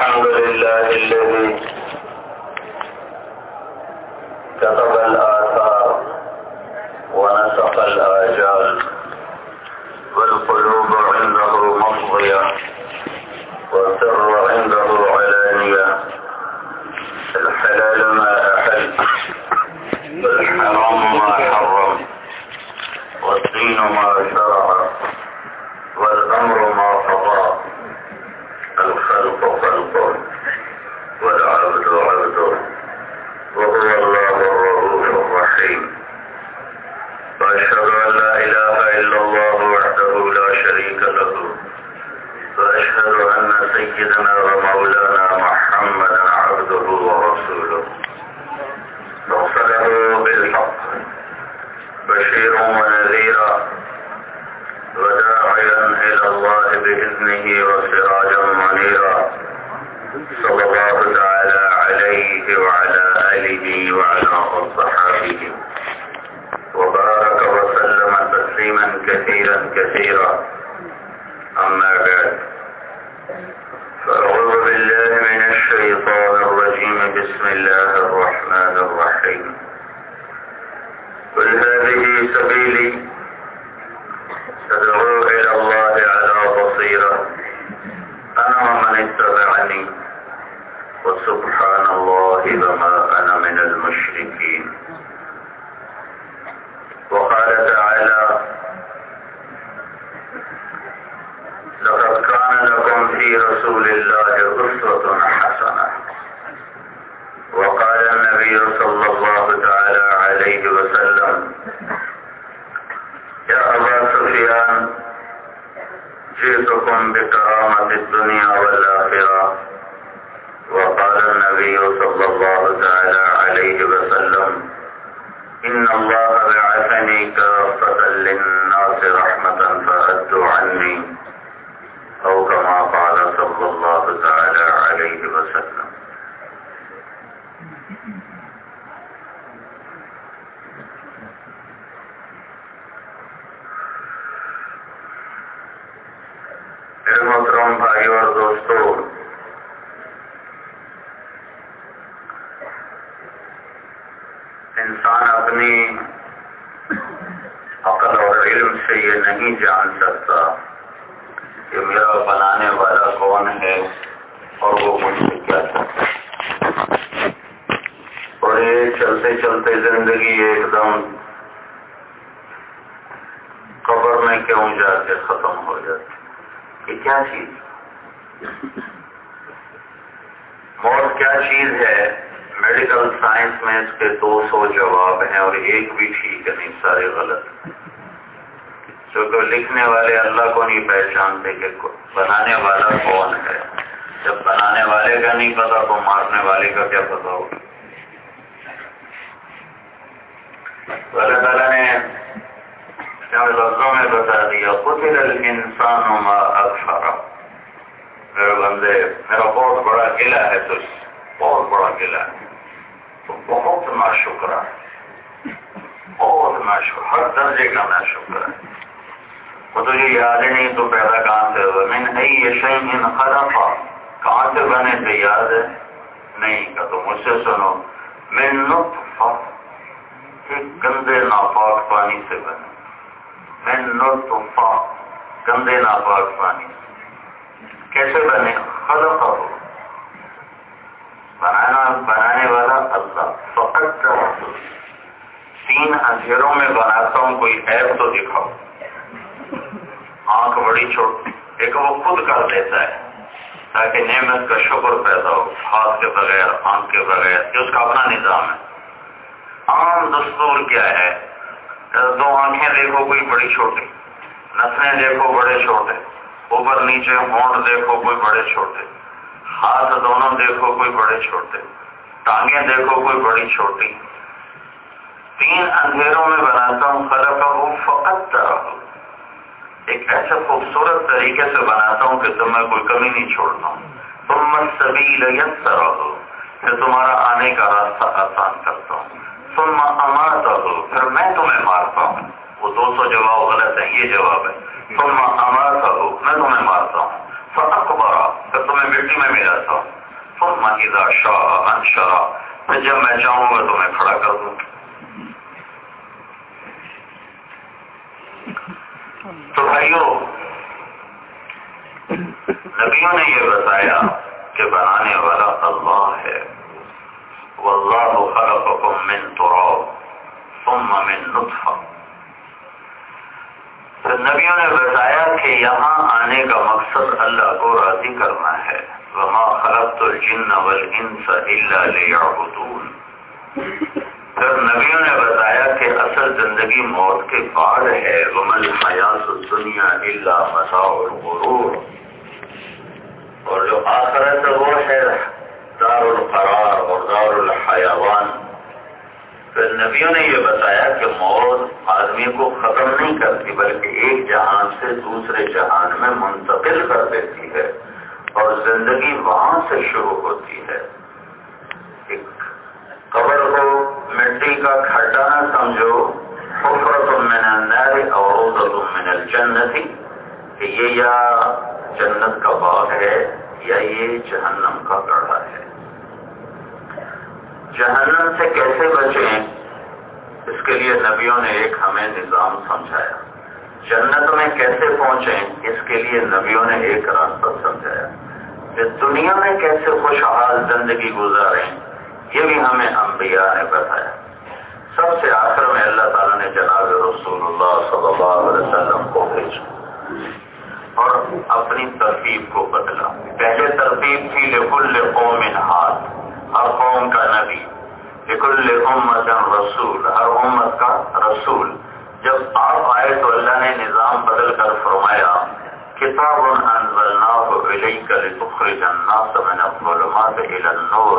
الحمد لله الذي كتب الآثار ونسق الآجال والقلوب عنده مفضية والسر عنده علانية الحلال ما أحل والحرام ما حرم والدين ما شرع والأمر ما قضى الخلق خلق والعبد عبد وهو الله الرؤوف الرحيم وأشهد أن لا إله إلا الله وحده لا شريك له وأشهد أن سيدنا ومولانا محمدا عبده ورسوله أرسله بالحق بشيرا ونذيرا وداعيا إلى الله بإذنه وسراجا منيرا صلى الله تعالى عليه وعلى آله وعلى أصحابه. وبارك وسلم تسليما كثيرا كثيرا. أما بعد. فأعوذ بالله من الشيطان الرجيم. بسم الله الرحمن الرحيم. قل هذه سبيلي. تدعو إلى الله على بصيرة. أنا ومن اتبعني وسبحان الله وما أنا من المشركين. وقال تعالى لقد كان لكم في رسول الله أسوة حسنة. وقال النبي صلى الله تعالى عليه وسلم يا أبا سفيان، جئتكم بكرامة الدنيا والآخرة. وقال النبي صلى الله تعالى عليه وسلم، إن الله بعثني كافة للناس رحمة فأدوا عني، أو كما قال صلى الله تعالى عليه وسلم. محترم بھائی اور دوستوں انسان اپنی عقل اور علم سے یہ نہیں جان سکتا کہ میرا بنانے والا کون ہے اور وہ مجھ سے کیا چاہتا اور یہ چلتے چلتے زندگی ایک دم قبر میں کیوں جا کے ختم ہو جاتی؟ یہ کیا چیز؟ موت کیا چیز ہے؟ میڈیکل سائنس میں اس کے دو سو جواب ہیں اور ایک بھی ٹھیک ہے، نہیں، سارے غلط کیونکہ لکھنے والے اللہ کو نہیں پہچانتے کہ بنانے والا کون ہے۔ جب بنانے والے کا نہیں پتا تو مارنے والے کا کیا پتا ہوگا؟ اللہ تعالیٰ نے لفظوں میں بتا دیا، قتل الانسان ما اکثر۔ میرے بندے، میرا بہت بڑا قلعہ ہے تو بہت بڑا قلعہ ہے۔ بہت نا ہے۔ بہت نا ہر درجے کا نا شکر ہے۔ وہ تجھے یاد ہی نہیں، تو پیدا کہاں سے ہوا میں نے یہ شہین ان خرافا کہاں سے بنے تھے یاد ہے؟ نہیں کہ تو مجھ سے سنو۔ میں نطفہ، ایک گندے ناپاک پانی سے بنے۔ میں نطفہ، گندے ناپاک پانی کیسے بنے؟ خلق ہو۔ بنانا بنانے والا اللہ، فقط تین اندھیروں میں بناتا ہوں، کوئی ایپ تو دکھاؤ۔ آنکھ بڑی چھوٹی ایک وہ خود کر دیتا ہے، تاکہ نعمت کا شکر پیدا ہو، ہاتھ کے بغیر، آنکھ کے بغیر، یہ اس کا اپنا نظام ہے۔ عام دستور کیا ہے؟ دو آنکھیں دیکھو، کوئی بڑی چھوٹی۔ نسلیں دیکھو، بڑے چھوٹے۔ اوپر نیچے ہونٹ دیکھو، کوئی بڑے چھوٹے۔ ہاتھ دونوں دیکھو کوئی بڑے چھوٹے، ٹانگیں دیکھو کوئی بڑی چھوٹی۔ تین اندھیروں میں بناتا ہوں خلق ہوں فقط طرح ایک ایسے خوبصورت طریقے سے بناتا ہوں کہ تم میں کوئی کمی نہیں چھوڑتا۔ ہوں تم من سبیل طرح ہو پھر تمہارا آنے کا راستہ آسان کرتا ہوں۔ تم امارتا ہو پھر میں تمہیں مارتا ہوں۔ وہ دو سو جواب غلط ہے یہ جواب ہے۔ تم امارتا ہو میں تمہیں مارتا ہوں۔ فرق بڑا پھر تمہیں مٹی میں ملاتا ہوں اذا شاہ انشرا میں جب میں چاہوں گا تو میں کھڑا کر دوں۔ تو بھائیو، نبیوں نے یہ بتایا کہ بنانے والا اللہ ہے۔ واللہ خلقکم من تراب ثم من نطفہ۔ تو نبیوں نے بتایا کہ یہاں آنے کا مقصد اللہ کو راضی کرنا ہے۔ وما خلقت الجن والانس الا ليعبدون۔ پھر نبیوں نے بتایا کہ اصل زندگی موت کے بعد ہے۔ ومل حیات الدنیا الا مساء الغرور۔ اور جو آخرت وہ ہے دار القرار اور دار الحیوان پھر نبیوں نے یہ بتایا کہ موت آدمی کو ختم نہیں کرتی، بلکہ ایک جہان سے دوسرے جہان میں منتقل کر دیتی ہے اور زندگی وہاں سے شروع ہوتی ہے۔ ایک قبر کو مٹی کا کھڈا نہ سمجھو، حفرت من النار اور روزت من الجنتی کہ یہ یا جنت کا باغ ہے یا یہ جہنم کا گڑھا ہے۔ جہنم سے کیسے بچیں؟ اس کے لیے نبیوں نے ایک ہمیں نظام سمجھایا۔ جنت میں کیسے پہنچیں؟ اس کے لیے نبیوں نے ایک راستہ سمجھایا۔ دنیا میں کیسے خوشحال زندگی گزاریں؟ یہ بھی ہمیں انبیاء نے بتایا۔ سب سے آخر میں اللہ تعالیٰ نے جناب رسول اللہ صلی اللہ علیہ وسلم کو بھیجا اور اپنی ترتیب کو بدلا۔ پہلے ترتیب تھی لکل قوم ہاتھ ہر قوم کا نبی، لکل امت رسول، ہر امت کا رسول۔ جب آپ آئے تو اللہ نے نظام بدل کر فرمایا، کتاب انزلناه اليك لتخرج الناس من الظلمات الى النور۔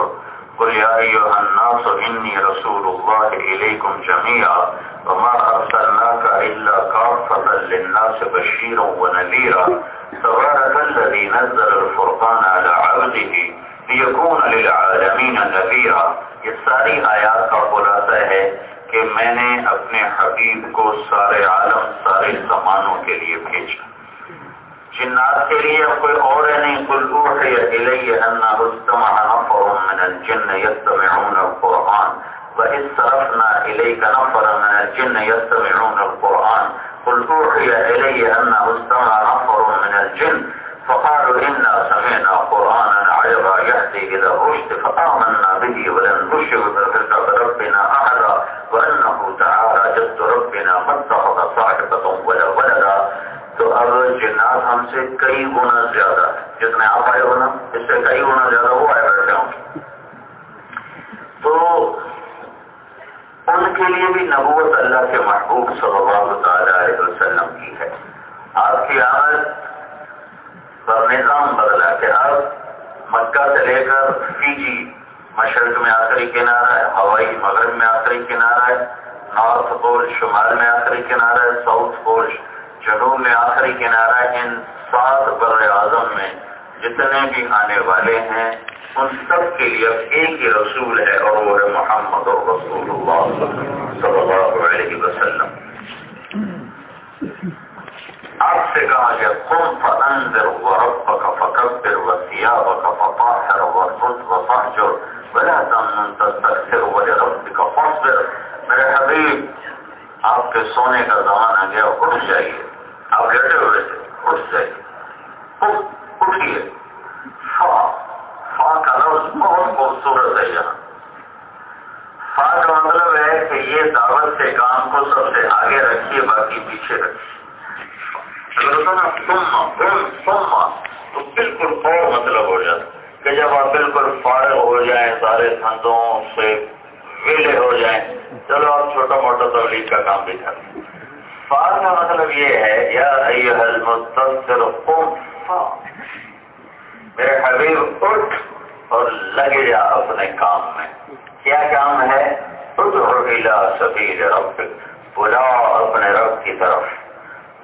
قل يا ايها الناس اني رسول الله اليكم جميعا وما ارسلناك الا كافة للناس بشيرا ونذيرا تبارك الذي نزل الفرقان على عبده یقون للعالمین نبیرا یہ ساری آیات کا خلاصہ ہے کہ میں نے اپنے حبیب کو سارے عالم، سارے زمانوں کے لیے بھیجا۔ جنات کے لیے کوئی اور ہے نہیں، قل اوحی الی ان استمع نفر من الجن يستمعون القرآن۔ وإذ صرفنا إليك نفر من الجن يستمعون القرآن۔ قل اوحی الی ان استمع نفر من الجن۔ فقالوا إنا سمعنا قرآنا عجبا يهدي إلى الرشد فآمنا به ولن نشرك بربنا أحدا وأنه تعالى جد ربنا ما اتخذ صاحبة ولا ولدا. تو اب جنات ہم سے کئی گنا زیادہ، جتنے آپ آئے ہو نا، اس سے کئی گنا زیادہ وہ آئے بیٹھے ہوں تو ان کے لیے بھی نبوت اللہ کے محبوب صلی اللہ تعالی علیہ وسلم کی ہے۔ آپ کی آمد پر نظام بدلا کہ اب مکہ سے لے کر فیجی مشرق میں آخری کنارہ ہے، ہوائی مغرب میں آخری کنارہ ہے، نارتھ پول شمال میں آخری کنارہ ہے، ساؤتھ پول جنوب میں آخری کنارہ ہے۔ ان سات بر اعظم میں جتنے بھی آنے والے ہیں، ان سب کے لیے ایک ہی رسول ہے اور وہ ہے محمد اور رسول اللہ صلی اللہ علیہ وسلم آپ سے کہا گیا کم فنزر وربک فکبر وثیابک فطاہر ورد وفحجر ولا تمن تستکثر ولربک فاصبر میرے حبیب آپ کے سونے کا زمانہ گیا اٹھ جائیے آپ لیٹے ہوئے تھے اٹھ جائیے اٹھیے فا فا کا لفظ بہت خوبصورت ہے یہاں فا کا مطلب ہے کہ یہ دعوت کے کام کو سب سے آگے رکھیے باقی پیچھے رکھیے تو بالکل اور مطلب ہو جاتا کہ جب آپ بالکل فارغ ہو جائیں سارے دھندوں سے ویلے ہو جائیں چلو آپ چھوٹا موٹا تبلیغ کا کام بھی کر فار کا مطلب یہ ہے یا میرے حبیب اٹھ اور لگے جا اپنے کام میں کیا کام ہے سبیل رب بلا اپنے رب کی طرف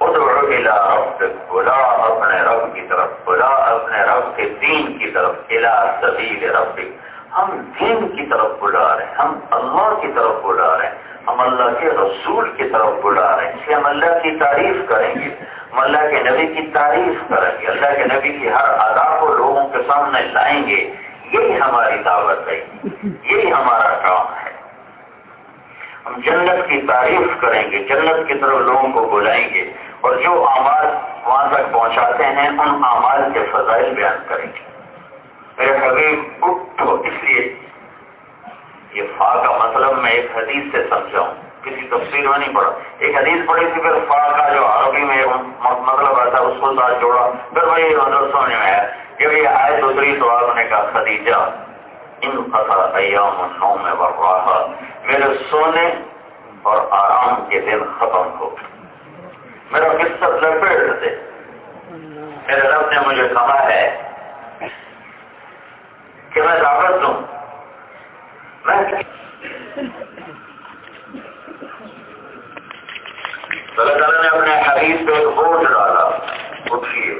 ادعو الى ربك بلا اپنے رب کی طرف بلا اپنے رب کے دین کی طرف الى سبیل ربك ہم دین کی طرف بلا رہے ہیں ہم اللہ کی طرف بلا رہے ہیں ہم اللہ کے رسول کی طرف بلا رہے ہیں۔ اس لیے ہم اللہ کی تعریف کریں گے۔ ہم اللہ کے نبی کی تعریف کریں گے۔ اللہ کے نبی کی ہر ادا کو لوگوں کے سامنے لائیں گے۔ یہی ہماری دعوت ہے۔ یہی ہمارا کام ہے۔ ہم جنت کی تعریف کریں گے۔ جنت کی طرف لوگوں کو بلائیں گے۔ اور جو اعمال وہاں تک پہنچاتے ہیں، ان اعمال کے فضائل بیان کریں گے۔ میرے حبیب، اٹھو۔ اس لیے یہ فا کا مطلب میں ایک حدیث سے سمجھاؤں۔ کسی تفصیل میں نہیں پڑھا ایک حدیث پڑھی تھی، پھر فا کا جو عربی میں مطلب آتا اس کو ساتھ جوڑا۔ پھر وہی مطلب سمجھ میں آیا جب یہ آئے دوسری تو آپ نے کہا، خدیجہ، ان قطع ایام النوم والراحہ۔ میرے سونے اور آرام کے دن ختم ہو۔ میرا قصہ لپیٹ دے۔ میرے رب نے مجھے کہا ہے کہ میں دعوت دوں۔ میں اللہ تعالیٰ نے اپنے حریف پہ ایک بوجھ ڈالا اٹھیے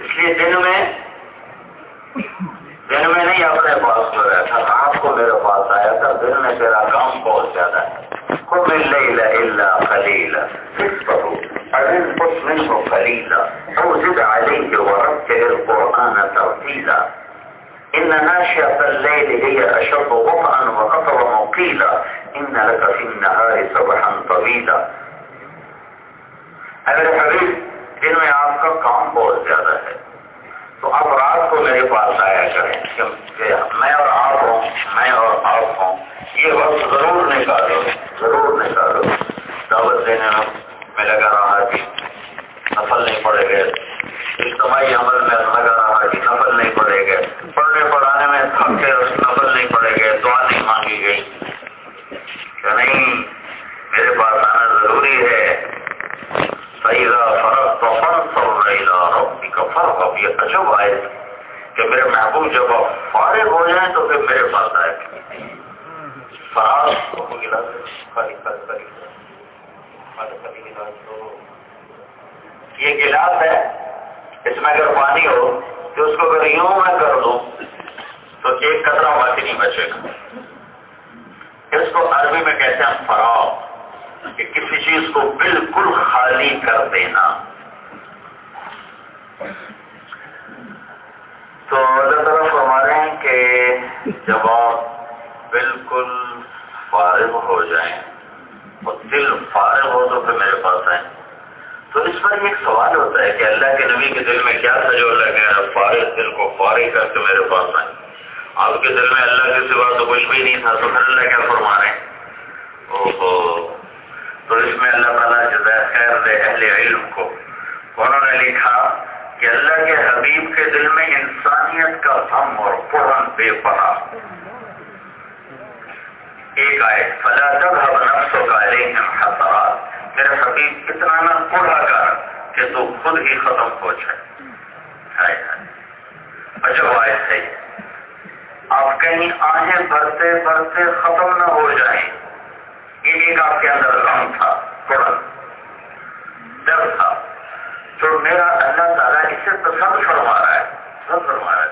اس لیے دن میں دن میں نہیں اپنے پاس جو رہا تھا آپ کو میرے پاس آیا تھا، دن میں تیرا کام بہت زیادہ ہے۔ قم منه قليلا أو زد عليه ورتل القرآن ترتيلا إن ناشئة الليل هي أشد وطئا إن لك في النهار سبحا طويلا اگر حبیب دن میں آپ کا کام بہت زیادہ ہے، تو آپ رات کو میرے پاس آیا کریں، کہ میں اور آپ ہوں، میں اور آپ ہوں، یہ وقت ضرور نکالو ضرور نکالو۔ دعوت دینے میں لگا رہا کہ نفل نہیں پڑے گئے۔ اجتماعی عمل میں لگا رہا کہ نفل نہیں پڑے گئے۔ پڑھنے پڑھانے میں تھک کے نفل نہیں پڑے گئے، دعا نہیں مانگی گئی۔ کہ نہیں، میرے پاس آنا ضروری ہے۔ فرق تو فرق فرق یہ عجب آئے کہ میرے محبوب جب آپ فارغ ہو جائیں تو پھر میرے پاس آئے فراغ یہ گلاس ہے، اس میں اگر پانی ہو تو اس کو اگر یوں میں کر دوں تو ایک قطرہ باقی نہیں بچے گا۔ اس کو عربی میں کہتے ہیں فراغ۔ کہ کسی چیز کو بالکل خالی کر دینا۔ تو اللہ طرف ہمارے ہیں کہ جب آپ بالکل فارغ ہو جائیں اور دل فارغ ہو تو پھر میرے پاس آئیں۔ تو اس پر ایک سوال ہوتا ہے کہ اللہ کے نبی کے دل میں کیا تھا جو اللہ کے فارغ، دل کو فارغ کر کے میرے پاس آئیں۔ آپ کے دل میں اللہ کے سوا تو کچھ بھی نہیں تھا، تو پھر اللہ کیا فرما رہے ہیں اوہو تو اس میں اللہ تعالیٰ جزائے خیر دے اہل علم کو انہوں نے لکھا کہ اللہ کے حبیب کے دل میں انسانیت کا غم اور پورن بے پڑا ایک آئے فلا تذهب نفسك عليهم حسرات۔ میرے حبیب، اتنا نہ پڑا کر کہ تو خود ہی ختم ہو جائے۔ عجب آئے صحیح آپ کہیں آہیں بھرتے بھرتے ختم نہ ہو جائیں۔ یہ ایک آپ کے اندر غم تھا تھوڑا ڈر تھا۔ تو میرا اللہ تعالیٰ اس سے پسند فرما رہا ہے۔ پسند فرما رہا ہے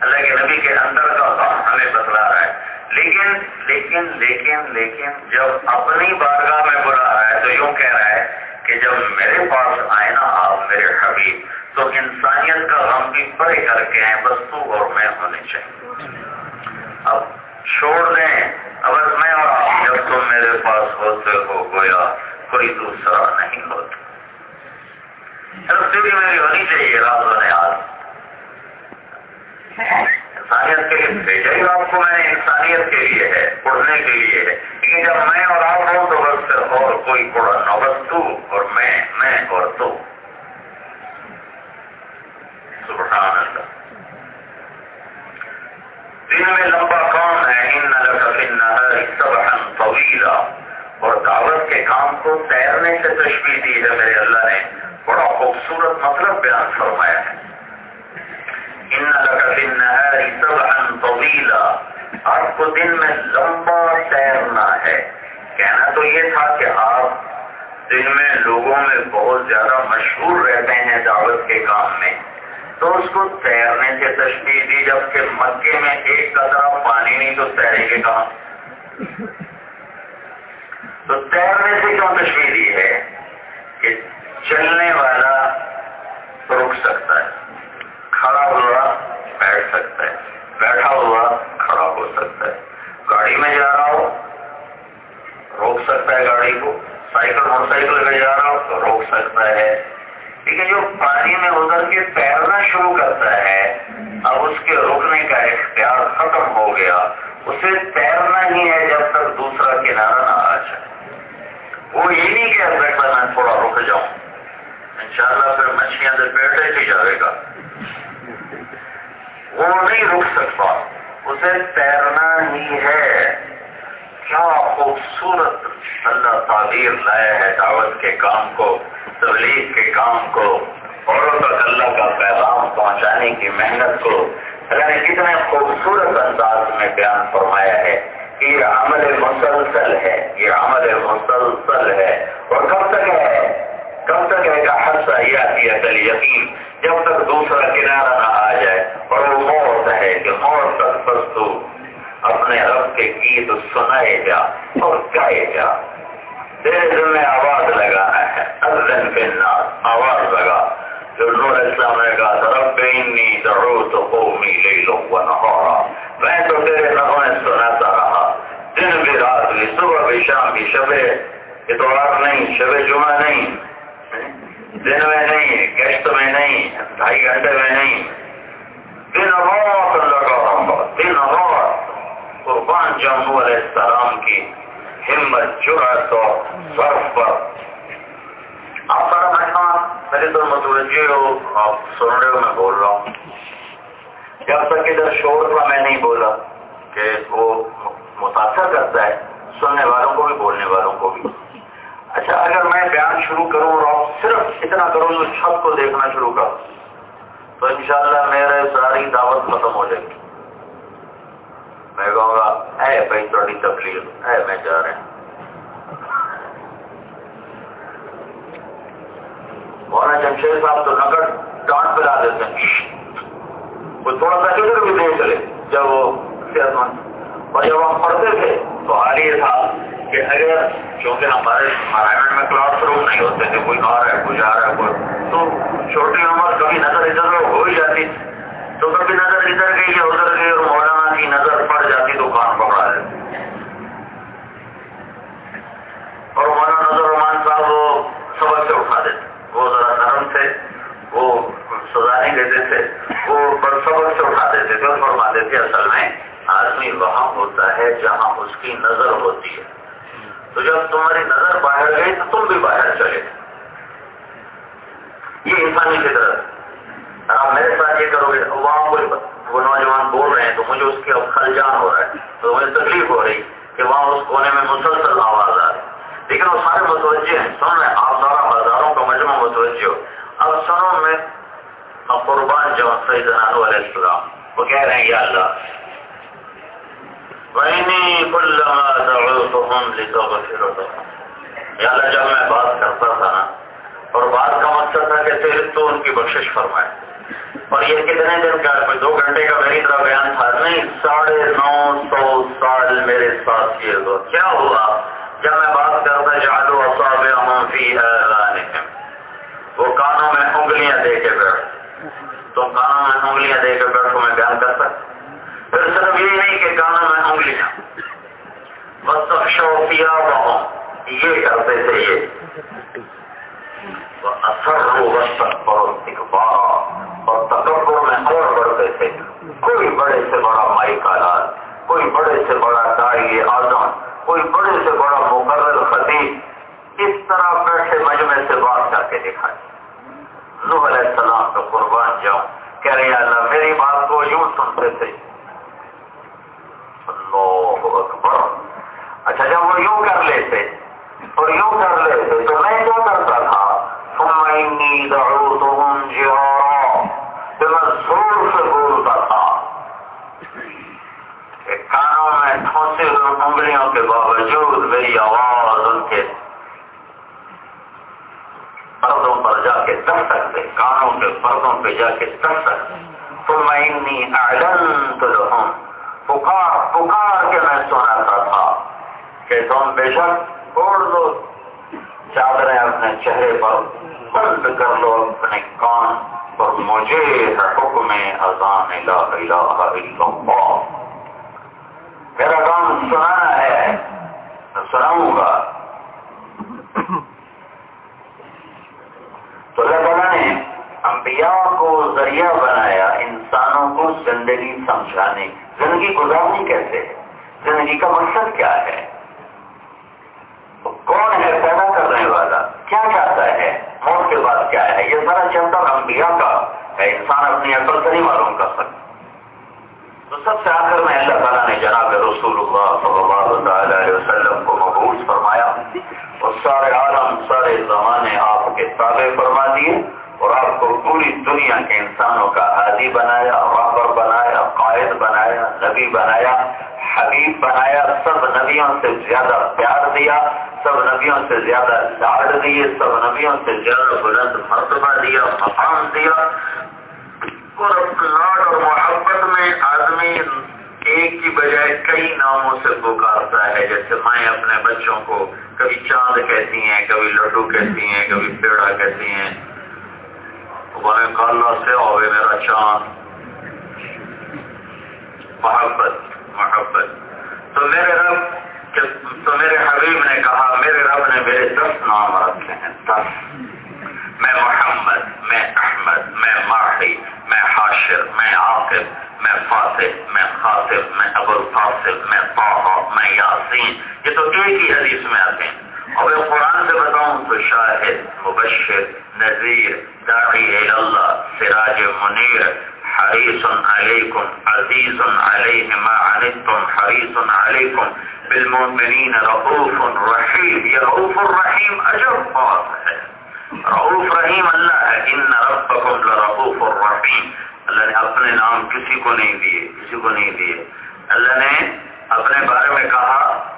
اللہ کے نبی کے اندر کا غم ہمیں بتلا رہا ہے۔ لیکن لیکن لیکن لیکن جب اپنی بارگاہ میں بلا رہا ہے تو یوں کہہ رہا ہے کہ جب میرے پاس آئے نا آپ میرے حبیب، تو انسانیت کا غم بھی بڑے کر کے آئے بس تو اور میں ہونے چاہیے۔ اب چھوڑ دیں۔ اگر میں اور آپ، جب تم میرے پاس ہوتے ہو گویا، کوئی دوسرا نہیں ہوتا۔ میری ہونی چاہیے، رات و نیاز انسانیت کے لیے بھیجا ہی آپ کو میں انسانیت کے لیے ہے، پڑھنے کے لیے ہے۔ لیکن جب میں اور آپ ہوں تو بس اور کوئی پڑھا نہ بس تو اور میں میں اور تو۔ سبحان اللہ دن میں لمبا کام ہے، ان طویلا۔ اور دعوت کے کام کو تیرنے سے تشبیح دی ہے میرے اللہ نے۔ بڑا خوبصورت مطلب بیان فرمایا ہے۔ ان آپ کو دن میں لمبا تیرنا ہے۔ کہنا تو یہ تھا کہ آپ دن میں لوگوں میں بہت زیادہ مشہور رہتے ہیں دعوت کے کام میں۔ تو اس کو تیرنے سے تشبیح دی جبکہ مکے میں ایک قطرہ پانی نہیں تو تیریں گے کہاں تو تیرنے سے کیوں تشبیح دی ہے؟ کہ چلنے والا رک سکتا ہے۔ کھڑا ہوا بیٹھ سکتا ہے۔ بیٹھا ہوا کھڑا ہو سکتا ہے۔ گاڑی میں جا رہا ہو روک سکتا ہے گاڑی کو۔ سائیکل، موٹر سائیکل میں جا رہا ہو تو روک سکتا ہے۔ لیکن جو پانی میں اتر کے تیرنا شروع کرتا ہے، اب اس کے رکنے کا اختیار ختم ہو گیا۔ اسے تیرنا ہی ہے جب تک دوسرا کنارہ نہ آ جائے۔ وہ یہ نہیں کہہ سکتا میں تھوڑا رک جاؤں۔ انشاءاللہ پھر مچھلیاں بیٹھے ہی جائے گا۔ وہ نہیں رک سکتا اسے تیرنا ہی ہے۔ کیا خوبصورت اللہ تعبیر لایا ہے دعوت کے کام کو، تبلیغ کے کام کو عورت تک اللہ کا پیغام پہنچانے کی محنت کو۔ اللہ نے کتنے خوبصورت انداز میں بیان فرمایا ہے کہ یہ عمل مسلسل ہے، یہ عمل مسلسل ہے۔ اور کب تک ہے؟ کب تک ہے کہ حصہ یہ یقین، جب تک دوسرا کنارہ نہ آ جائے، اور وہ موت ہے کہ موت تک بس تو اپنے رب کے گیت سنائے گا اور گائے گا تیرے دل میں آواز لگانا ہے ازن بن آواز لگا۔ جو نور اسلام نے کہا تھا، رب انی دعوت قومی لیلو و نہارا۔ میں تو تیرے نغمے سناتا رہا۔ دن بھی رات بھی، صبح بھی، شام بھی، شب اتوار نہیں، شب جمعہ نہیں۔ دن میں نہیں، گشت میں نہیں، ڈھائی گھنٹے میں نہیں۔ دن رات لگا رہا دن رات قربان جامو علیہ السلام کی ہمت، جرأت اور صرف پر۔ آپ سارا مہمان میرے تو متوجہ جی ہو آپ سن رہے ہو، میں بول رہا ہوں۔ جب تک ادھر شور کا میں نہیں بولا کہ وہ متاثر کرتا ہے، سننے والوں کو بھی، بولنے والوں کو بھی۔ اچھا اگر میں بیان شروع کروں اور آپ صرف اتنا کروں تو چھت کو دیکھنا شروع کروں تو انشاءاللہ میرے ساری دعوت ختم ہو جائے گی۔ میں کہوں گا، اے بھائی تھوڑی تکلیف اے میں جا رہے ہیں مولانا جمشید صاحب تو نکڑ ڈانٹ پلا دیتے ہیں۔ وہ تھوڑا سا کدھر بھی دے چلے، جب وہ صحت مند اور جب ہم پڑھتے تھے، تو حال یہ تھا۔ کہ اگر چونکہ ہمارے مہاراشٹر میں کلاس روم نہیں ہوتے تھے کوئی آ رہا ہے، کوئی جا رہا ہے، کوئی۔ تو چھوٹی عمر کبھی نظر ادھر ہو ہی جاتی۔ تو کبھی نظر ادھر گئی یا ادھر گئی اور مولانا کی نظر پڑ جاتی تو کان پکڑا دیتی اور مولانا نظر رحمان صاحب وہ سبق سے اٹھا دیتے۔ وہ ذرا نرم تھے، وہ سزا نہیں دیتے تھے، وہ پر سبق سے اٹھا دیتے تھے اور فرماتے تھے، اصل میں آدمی وہاں ہوتا ہے جہاں اس کی نظر ہوتی ہے۔ تو جب تمہاری نظر باہر گئی تو تم بھی باہر چلے یہ انسانی فطرت آپ میرے ساتھ یہ کرو گے وہاں کوئی وہ نوجوان بول رہے ہیں تو مجھے اس کی اب خلجان ہو رہا ہے۔ تو مجھے تکلیف ہو رہی کہ وہاں اس کونے میں مسلسل آواز آ رہی۔ لیکن وہ سارے متوجہ ہیں۔ سن رہے آپ سارا بازاروں کا مجمع متوجہ ہو۔ اب سنو میں قربان جو سید علیہ السلام۔ وہ کہہ رہے ہیں، یا اللہ وَإِنِي كُلَّمَا دَعُوتُهُمْ لِتَغْفِرَ یا اللہ، جب میں بات کرتا تھا نا، اور بات کا مقصد تھا کہ صرف تو ان کی بخشش فرمائے۔ اور یہ کتنے دن کا کوئی دو گھنٹے کا میری طرح بیان تھا؟ نہیں، ساڑھے نو سو سال میرے ساتھ کیے تو کیا ہوا؟ جب میں بات کرتا جادو اصاب فی ہے وہ کانوں میں انگلیاں دے کے بیٹھ تو کانوں میں انگلیاں دے کے بیٹھو، میں بیان کر سکتا پھر صرف یہ نہیں کہ کانوں میں انگلیاں بس شوقیہ بہت یہ کرتے تھے یہ۔ اثر ہو وسط اور اخبار اور تکبر میں اور بڑھتے تھے۔ کوئی بڑے سے بڑا مائی کا کوئی بڑے سے بڑا داڑھی اعظم کوئی بڑے سے بڑا مقرر خطیب۔ اس طرح بیٹھے مجمع سے بات کر کے دکھائے نوح علیہ السلام کا قربان جاؤں کہہ رہے اللہ میری بات کو یوں سنتے تھے۔ اللہ اکبر۔ اچھا جب وہ یوں کر لیتے، اور یوں کر لیتے، تو میں کیا کرتا تھا؟ تو میں زور سے بولتا تھا۔ کانوں میں ٹھونسی ہوئی انگلیوں کے باوجود میری آواز ان کے پردوں پر جا کے تر سکتے، کانوں کے پردوں پہ جا کے تر سکتے۔ تو میں اعلنت لهم پکار پکار کے میں سناتا تھا کہ تم بے شک اوڑ دو۔ چادریں اپنے چہرے پر، بند کر لو اپنے کان پر۔ مجھے حکم اذان الہ الہ الا اللہ۔ میرا کام سنانا ہے سناؤں گا۔ تو اللہ تعالیٰ نے انبیاء کو ذریعہ بنایا انسانوں کو زندگی سمجھانے، زندگی گزارنی کیسے؟ ہے زندگی کا مقصد کیا ہے؟ کون ہے پیدا کرنے والا؟ کیا چاہتا ہے؟ موت کے بعد کیا ہے؟ یہ سارا چیپٹر انبیاء کا ہے، انسان اپنی عقل سے نہیں معلوم کر سکتا۔ تو سب سے آخر میں اللہ تعالیٰ نے جناب رسول اللہ صلی اللہ علیہ وسلم کو مقبوض فرمایا، اور سارے عالم، سارے زمانے آپ کے تابع فرما دیے۔ اور آپ کو پوری دنیا کے انسانوں کا عادی بنایا رابر بنایا، قائد بنایا، نبی بنایا، حبیب بنایا، سب نبیوں سے زیادہ پیار دیا، سب نبیوں سے زیادہ لاڈ دیے، سب نبیوں سے زیادہ بلند مرتبہ دیا، مقام دیا۔ اور لاڈ اور محبت میں آدمی ایک کی بجائے کئی ناموں سے پکارتا ہے، جیسے مائیں اپنے بچوں کو کبھی چاند کہتی ہیں، کبھی لڈو کہتی ہیں، کبھی پیڑا کہتی ہیں۔ کالا سے ہوئے میرا چاند محبت محبت۔ تو میرے رب تو میرے حبیب نے کہا، میرے رب نے میرے دس نام رکھے ہیں، دس۔ میں محمد، میں احمد، میں ماہی، میں حاشر، میں عاقب، میں فاطف میں خاطب، میں ابوالفاصل میں طاہا میں یاسین۔ یہ تو ایک ہی حدیث میں آتے ہیں۔ اور قرآن سے بتاؤں تو شاہد، مبشر، نذیر، داعی اللہ سراج منیر، حریص علیکم، عزیز علیہ ما عنتم، حریص علیکم، بالمؤمنین رعوف رحیم یہ رعوف الرحیم عجب بات ہے۔ رعوف رحیم اللہ ہے، ان ربکم لرعوف الرحیم اللہ نے اپنے نام کسی کو نہیں دیے، کسی کو نہیں دیے۔ اللہ نے اپنے بارے میں کہا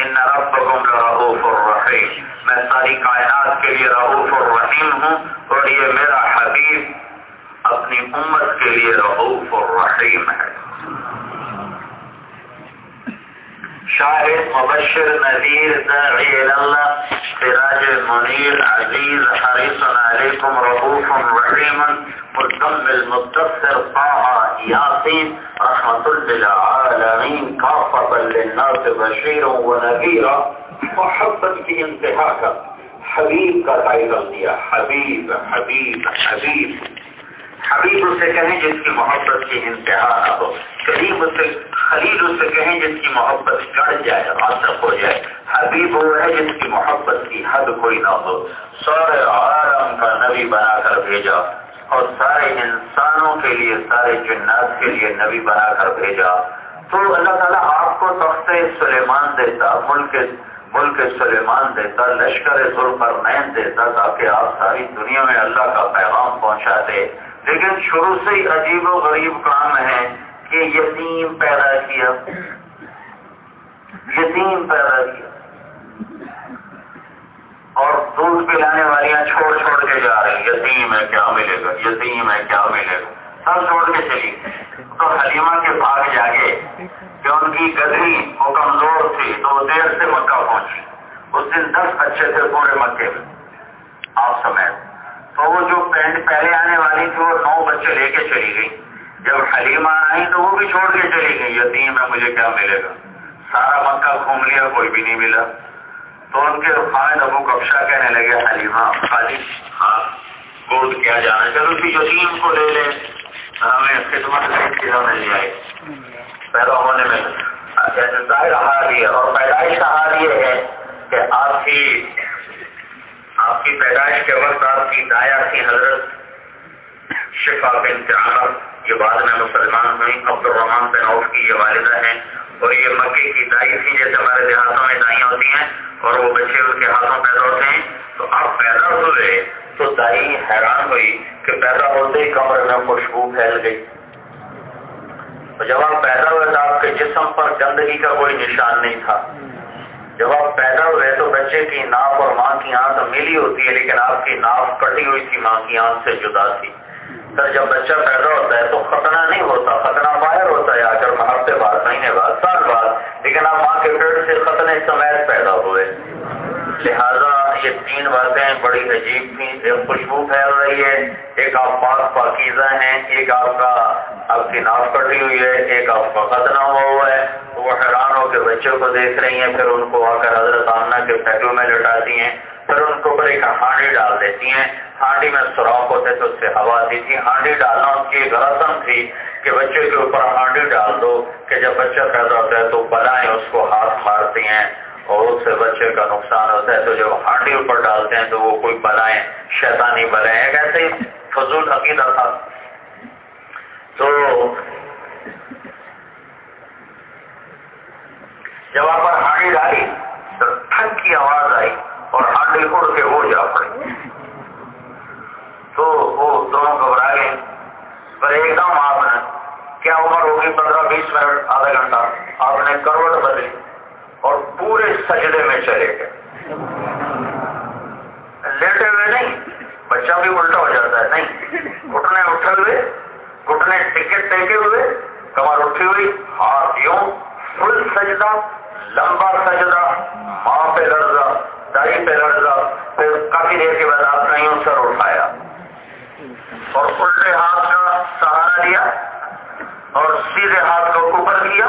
ان ربکم لرعوف الرحیم میں ساری کائنات کے لیے رعوف الرحیم ہوں اور یہ میرا حبیب اپنی امت کے لیے رعوف الرحیم ہے۔ شاہد، مبشر، نذیر، داعی اللہ سراج منیر، عزیز حریص علیکم رعوف رحیم مدمل مدثر طه یاسین، رحمت للعالمین، کافتا للناس بشیر و نذیر محبت کی انتہا کا حبیب کا ٹائٹل دیا، حبیب حبیب حبیب۔ حبیب اسے کہیں جس کی محبت کی انتہا نہ ہو قریب اسے خلیل اسے کہیں جس کی محبت گڑ جائے راسک ہو جائے۔ حبیب وہ ہے جس کی محبت کی حد کوئی نہ ہو۔ سارے عالم کا نبی بنا کر بھیجا اور سارے انسانوں کے لیے، سارے جنات کے لیے نبی بنا کر بھیجا۔ تو اللہ تعالیٰ آپ کو تخت سلیمان دیتا، ملک ملک سلیمان دیتا، لشکر ذوالفرمین دیتا تاکہ آپ ساری دنیا میں اللہ کا پیغام پہنچاتے لیکن شروع سے ہی عجیب و غریب کام ہے کہ یتیم پیدا کیا۔ یتیم پیدا کیا۔ اور دودھ پلانے والیاں چھوڑ چھوڑ کے جا رہی یتیم ہے، کیا ملے گا؟ یتیم ہے، کیا ملے گا؟ سب چھوڑ کے چلی۔ تو حلیمہ کے بھاگ جاگے کہ ان کی گدھی وہ کمزور تھی تو دیر سے مکہ پہنچی۔ اس دن دس بچے تھے پورے مکے میں۔ آپ سمیت۔ تو وہ جو پینٹ پہلے آنے والی تھی وہ نو بچے لے کے چلی گئی۔ جب حلیمہ آئی تو وہ بھی چھوڑ کے چلی گئی۔ یتیم ہے مجھے کیا ملے گا۔ سارا مکہ گھوم لیا، کوئی بھی نہیں ملا۔ تو ان کے خالد ابو کبشا کہنے لگے، حلیمہ خالی ہاں گود کیا جانا چلو اسی یتیم کو لے لے ہمیں خدمت مل جائے پیدا ہونے میں یعنی ظاہر حال یہ اور پیدائش کا حال یہ ہے کہ آپ کی آپ کی پیدائش کے وقت آپ کی دایا تھی حضرت شفا بنت عمر، یہ بعد میں مسلمان ہوئی عبد الرحمان بن عوف کی یہ والدہ ہیں اور یہ مکے کی دائی تھی جیسے ہمارے دیہاتوں میں دائیاں ہوتی ہیں اور وہ بچے اس کے ہاتھوں پیدا ہوتے ہیں۔ تو آپ پیدا ہوئے تو دائی حیران ہوئی کہ پیدا ہوتے ہی کمرے میں خوشبو پھیل گئی۔ جب آپ پیدا ہوئے تو آپ کے جسم پر گندگی کا کوئی نشان نہیں تھا۔ جب آپ پیدا ہوئے تو بچے کی ناپ اور ماں کی آنکھ ملی ہوتی ہے، لیکن آپ کی ناپ کٹی ہوئی تھی، ماں کی آنکھ سے جدا تھی۔ سر، جب بچہ پیدا ہوتا ہے تو خطرہ نہیں ہوتا خطرہ باہر ہوتا ہے۔ آ کر ہفتے بعد، مہینے بعد، سال بعد، لیکن آپ ماں کے پیڑ سے خطرے سمیت پیدا ہوئے۔ لہذا یہ تین باتیں بڑی عجیب تھیں، ایک خوشبو پھیل رہی ہے، ایک آپ پاک پاکیزہ ہیں، ایک آپ کا آپ کی ناف کٹی ہوئی ہے، ایک آپ کا ختنہ ہوا ہوا ہے۔ وہ حیران ہو کے بچوں کو دیکھ رہی ہیں، پھر ان کو آ کر حضرت آمنا کے پہلو میں لٹاتی ہیں۔ پھر ان کو بڑے کا ہانڈی ڈال دیتی ہیں۔ ہانڈی میں سوراخ ہوتے تو اس سے ہوا دی تھی۔ ہانڈی ڈالنا اس کی رسم تھی کہ بچے کے اوپر ہانڈی ڈال دو کہ جب بچہ پیدا ہوتا ہے تو بلائیں اس کو ہاتھ مارتی ہیں۔ اور اس سے بچے کا نقصان ہوتا ہے تو جب ہانڈی اوپر ڈالتے ہیں تو وہ کوئی بلائیں، شیطانی بلائیں ایسے ہی فضول عقیدہ تھا۔ تو جب آپ پر ہانڈی ڈالی تو تھک کی آواز آئی اور ہانڈی اڑ کے اڑ جا پڑی۔ تو وہ دونوں گھبرا گئے۔ پر ایک دم آپ نے، کیا عمر ہوگی پندرہ بیس منٹ، آدھا گھنٹہ؟ آپ نے کروٹ بدلی۔ اور پورے سجدے میں چلے گئے۔ لیٹے ہوئے نہیں، بچہ بھی الٹا ہو جاتا ہے، نہیں۔ گھٹنے اٹھے ہوئے، گھٹنے ٹکٹ ٹیکے ہوئے، کمر اٹھی ہوئی، ہاتھ یوں، فل سجدہ، لمبا سجدہ، ماں پہ لرزا دائی پہ لرزا پھر کافی دیر کے بعد آپ نے یوں سر اٹھایا۔ اور الٹے ہاتھ کا سہارا لیا اور سیدھے ہاتھ کو اوپر کیا۔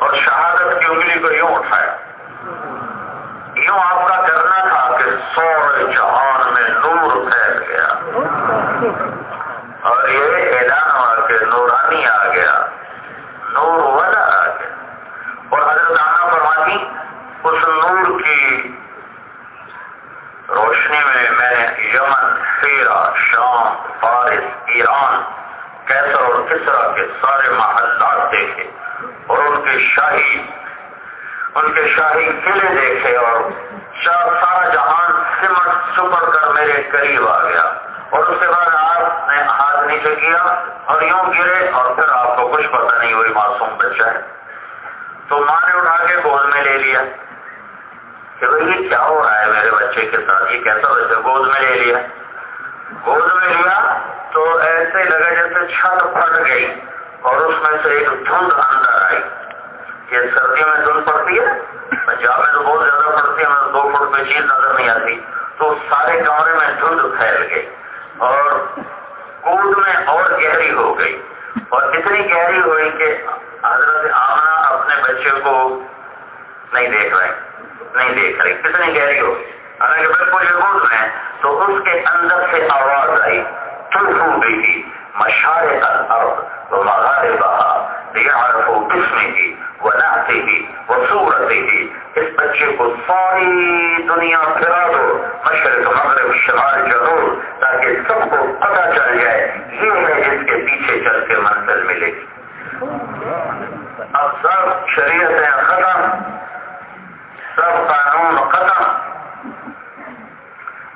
اور شہادت کی انگلی کو یوں اٹھایا۔ یوں آپ کا کرنا تھا کہ سور جہان میں نور پھیل گیا۔ اور یہ اعلان ہوا کہ نورانی آ گیا۔ نور والا آ گیا۔ اور حضرت آنا فرماتی، اس نور کی روشنی میں میں نے یمن فیرا شام، فارس، ایران کیسر اور کسرا کے سارے محلات دیکھے۔ اور ان کے شاہی، ان کے شاہی قلعے دیکھے اور سارا جہان سمٹ سپڑ کر میرے قریب آ گیا اور اس کے بعد آپ نے ہاتھ نیچے کیا اور یوں گرے اور پھر آپ کو کچھ پتہ نہیں ہوئی معصوم بچہ ہے۔ تو ماں نے اٹھا کے گود میں لے لیا کہ بھائی یہ کیا ہو رہا ہے میرے بچے کے ساتھ؟ یہ کیسا بچہ گود میں لے لیا۔ گود میں لیا تو ایسے لگا جیسے چھت پھٹ گئی۔ اور اس میں سے ایک دھند اندر آئی یہ سردیوں میں دھند پڑتی ہے، پنجاب میں تو بہت زیادہ پڑتی ہے دو فٹ میں چیز نظر نہیں آتی۔ تو سارے کمرے میں دھند پھیل گئی اور کود میں اور گہری ہو گئی۔ اور اتنی گہری ہوئی کہ حضرت آمنا اپنے بچے کو نہیں دیکھ رہے، نہیں دیکھ رہے۔ کتنی گہری ہو حالانکہ بالکل یہ گود میں، تو اس کے اندر سے آواز آئی تلفو بھی مشارق الارض و مغاربها لیعرفو بسمه و اس بچے کو ساری دنیا پھرا دو، مشرق، مغرب، شمال، جنوب، تاکہ سب کو پتہ چل جائے یہ ہے جس کے پیچھے چل کے منزل ملے گی۔ اب سب شریعتیں ختم، سب قانون ختم۔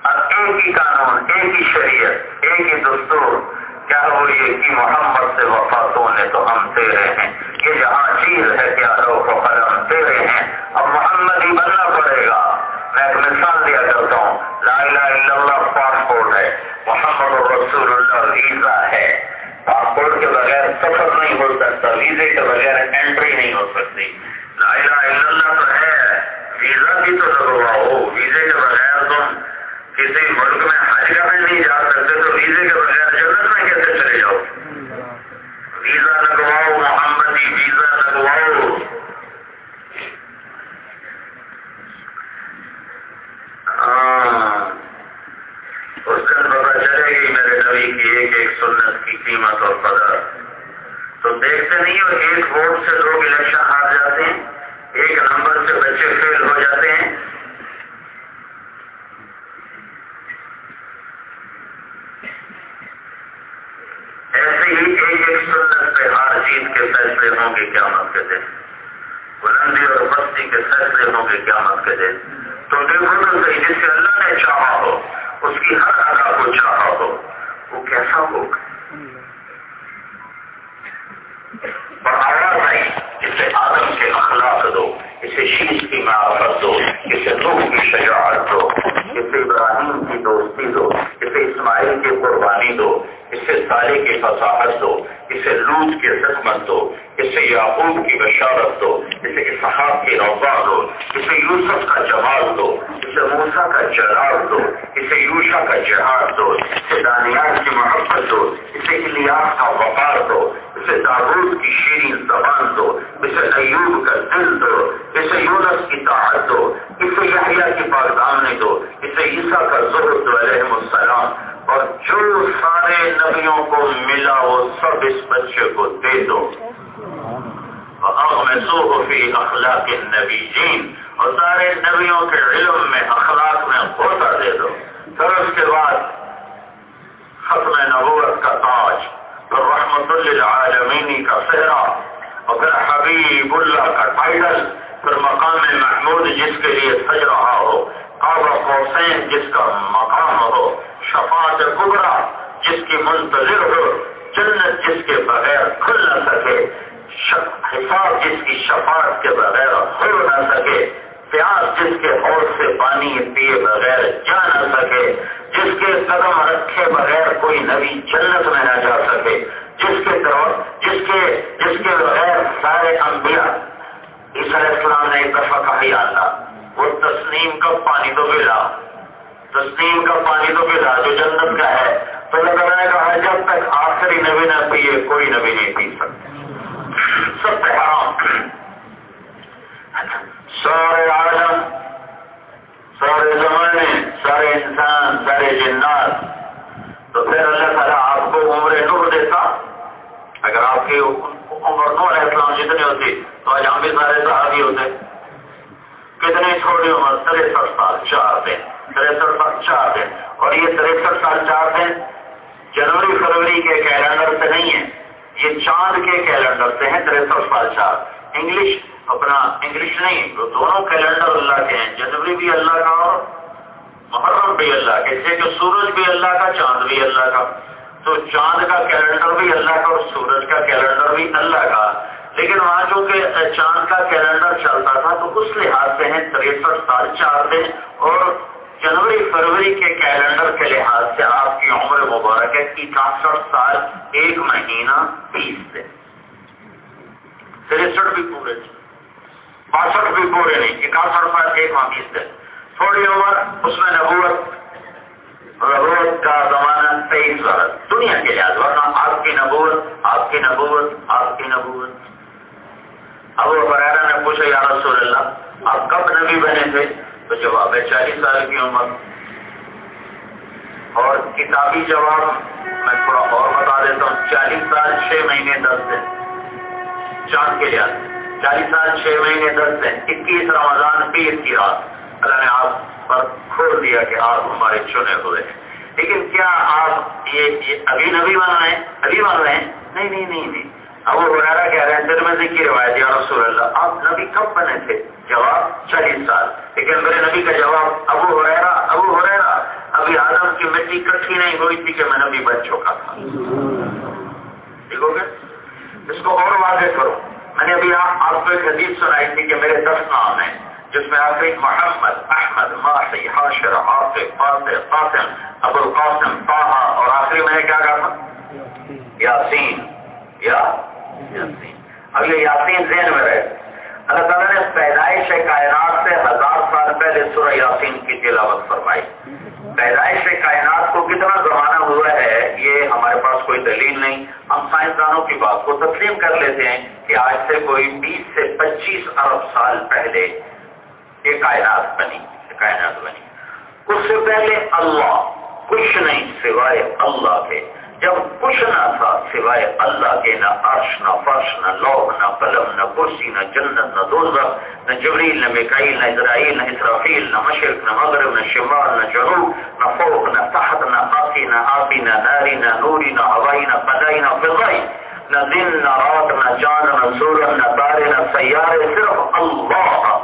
اب ایک ہی قانون، ایک ہی شریعت، ایک ہی دستور کیا وہ یہ کہ محمد سے وفاتوں نے تو ہم تیرے ہیں۔ یہ جہاں چیز ہے کیا روح و قلم تیرے ہیں۔ اب محمد ہی بننا پڑے گا۔ میں ایک مثال دیا کرتا ہوں۔ لا الہ الا اللہ پاسپورٹ ہے۔ محمد رسول اللہ ویزا ہے۔ پاسپورٹ کے بغیر سفر نہیں ہو سکتا، ویزے کے بغیر انٹری نہیں ہو سکتی۔ لا الہ الا اللہ تو ہے۔ ویزا بھی تو لگواؤ ویزے کے بغیر تم کسی ملک میں حج کرنے نہیں جا سکتے تو ویزے کے بغیر جنت میں کیسے چلے جاؤ؟ ویزا لگواؤ، محمدی ویزا لگواؤ۔ اس دن پتا چلے گی میرے نبی کی ایک ایک سنت کی قیمت اور قدر۔ تو دیکھتے نہیں ہو، ایک ووٹ سے لوگ الیکشن ہار جاتے ہیں، ایک نمبر سے بچے فیل ہو جاتے ہیں۔ ایسے ہی ایک ایک سنت پہ ہار جیت کے فیصلے ہوں گے قیامت کے دن۔ بلندی اور بستی کے فیصلے ہوں گے قیامت کے دن۔ تو دیکھو تو صحیح، جس سے اللہ نے چاہا ہو، اس کی ہر ادا کو چاہا ہو۔ وہ کیسا ہوگا؟ اور آواز اسے آدم کے اخلاق دو، اسے شیش کی معرفت دو، اسے روح کی شجاعت دو، اسے ابراہیم کی دوستی دو، اسے اسماعیل کی قربانی دو اسے سالے کی فصاحت دو اسے لوٹ کی زخمت دو اسے یعقوب کی بشارت دو اسے اسحاق کی روبا دو اسے یوسف کا جمال دو اسے موسا کا جلال دو اسے یوشا کا جہاد دو اسے دانیال کی محبت دو اسے الیاس کا وقار دو اسے داود کی شیرین زبان دو اسے ایوب کا دل دو اسے یونس کی طاعت دو اسے یحییٰ کی پاکدامنی دو اسے عیسیٰ سب اس بچے کو دے دو فی اخلاق نبی جین اور سارے نبیوں کے علم میں اخلاق میں ہوتا دے دو۔ پھر اس کے بعد ختم نبوت کا تاج پھر رحمت للعالمینی کا سہرا اور پھر حبیب اللہ کا ٹائٹل پھر مقام محمود جس کے لیے سج رہا ہو حسین جس کا مقام ہو، شفاعت گبرا جس کی منتظر ہو جنت جس کے بغیر کھل نہ سکے حساب جس کی شفاعت کے بغیر ہو نہ سکے، پیاس جس کے حوض سے پانی پیے بغیر جا نہ سکے، جس کے قدم رکھے بغیر کوئی نبی جنت میں نہ جا سکے، جس کے طرف جس کے جس کے بغیر سارے انبیاء علیہ السلام نے ایک دفعہ کہا اللہ، وہ تسلیم کا پانی تو ملا۔ تسلیم کا پانی تو ملا جو جنت کا ہے۔ تو اللہ نے کہا جب تک آخری نبی نہ پیے، کوئی نبی نہیں پی سکتا۔ سب پہ حرام۔ سارے عالم، سارے زمانے، سارے انسان، سارے جنات۔ تو پھر اللہ تعالیٰ آپ کو عمر نور دیتا۔ اگر آپ کی عمر نور علیہ السلام جتنی ہوتی، تو آج ہم بھی سارے صحابی ہوتے۔ کتنی چھوٹی عمر تریسٹھ سال، چار دن۔ تریسٹھ سال چار دن اور یہ تریسٹھ سال چار دن جنوری فروری کے کیلنڈر سے نہیں ہے، یہ چاند کے کیلنڈر سے ہیں تریسٹھ سال چار۔ انگلش اپنا انگلش نہیں تو دونوں کیلنڈر اللہ کے ہیں۔ جنوری بھی اللہ کا اور محرم بھی اللہ کے جیسے کہ سورج بھی اللہ کا، چاند بھی اللہ کا۔ تو چاند کا کیلنڈر بھی اللہ کا اور سورج کا کیلنڈر بھی اللہ کا۔ لیکن وہاں جو کہ چاند کا کیلنڈر چلتا تھا، تو اس لحاظ سے ہیں تریسٹھ سال چار دن اور جنوری فروری کے کیلنڈر کے لحاظ سے آپ کی عمر مبارک ہے اکاسٹھ سال، ایک مہینہ تیس دن۔ تریسٹھ بھی پورے باسٹھ بھی پورے نہیں اکاسٹھ سال، ایک ماہ، بیس دن۔ تھوڑی عمر، اس میں نبوت نبوت کا زمانہ تیئیس برس۔ دنیا کے لحاظ، ورنہ آپ کی نبوت، آپ کی نبوت، آپ کی نبوت۔ ابو برائرہ نے پوچھا، یا رسول اللہ، آپ کب نبی بنے تھے؟ تو جواب ہے چالیس سال کی عمر۔ اور کتابی جواب، میں تھوڑا اور بتا دیتا ہوں، چالیس سال چھ مہینے دس دن۔ چاند کے لیے۔ چالیس سال چھ مہینے دس دن۔ اکیس رمضان بیس کی رات۔ اللہ نے آپ پر کھول دیا کہ آپ ہمارے چنے ہوئے ہیں۔ لیکن کیا آپ یہ ابھی نبی بن رہے ہیں؟ ابھی بن رہے ہیں؟ نہیں نہیں نہیں نہیں۔ ابو ہریرا کہہ رہے ہیں ترمزی کی روایت یا رسول اللہ، آپ نبی کب بنے تھے؟ جواب چالیس سال۔ لیکن میرے نبی کا جواب ابو ہریرا ابو ہریرا ابھی آدم کی مٹی کٹھی نہیں ہوئی تھی کہ میں نبی بن چکا تھا۔ ٹھیک ہو گیا؟ اس کو اور واضح کرو۔ میں نے ابھی آپ کو ایک حدیث سنائی تھی کہ میرے دس نام ہیں، جس میں آخری محمد، احمد ماسی حاشر عاصف فاطر قاسم ابو القاسم طاہا، اور آخری میں نے کیا کہا تھا؟ یاسین، یا اب یہ یاسین ذہن میں رہے۔ اللہ تعالیٰ نے پیدائش کائنات سے ہزار سال پہلے سورہ یاسین کی تلاوت فرمائی۔ پیدائش کائنات کو کتنا زمانہ ہوا ہے، یہ ہمارے پاس کوئی دلیل نہیں۔ ہم سائنسدانوں کی بات کو تسلیم کر لیتے ہیں کہ آج سے کوئی بیس سے پچیس ارب سال پہلے یہ کائنات بنی کائنات بنی۔ اس سے پہلے اللہ، کچھ نہیں سوائے اللہ کے جب کچھ نہ تھا سوائے اللہ کے، نہ عرش، نہ فرش، نہ لوح، نہ قلم، نہ کرسی، نہ جنت، نہ دوزخ، نہ جبریل، نہ مکائیل نہ اسرائیل، نہ اسرافیل، نہ مشرق، نہ مغرب، نہ شمال، نہ جنوب، نہ فوق، نہ تحت، نہ آسی نہ آبی، نہ ناری، نہ نوری، نہ ہوائی، نہ پدائی نہ فضائی، نہ دن، نہ رات، نہ چاند نہ سورج نہ تارے نہ سیارے، صرف اللہ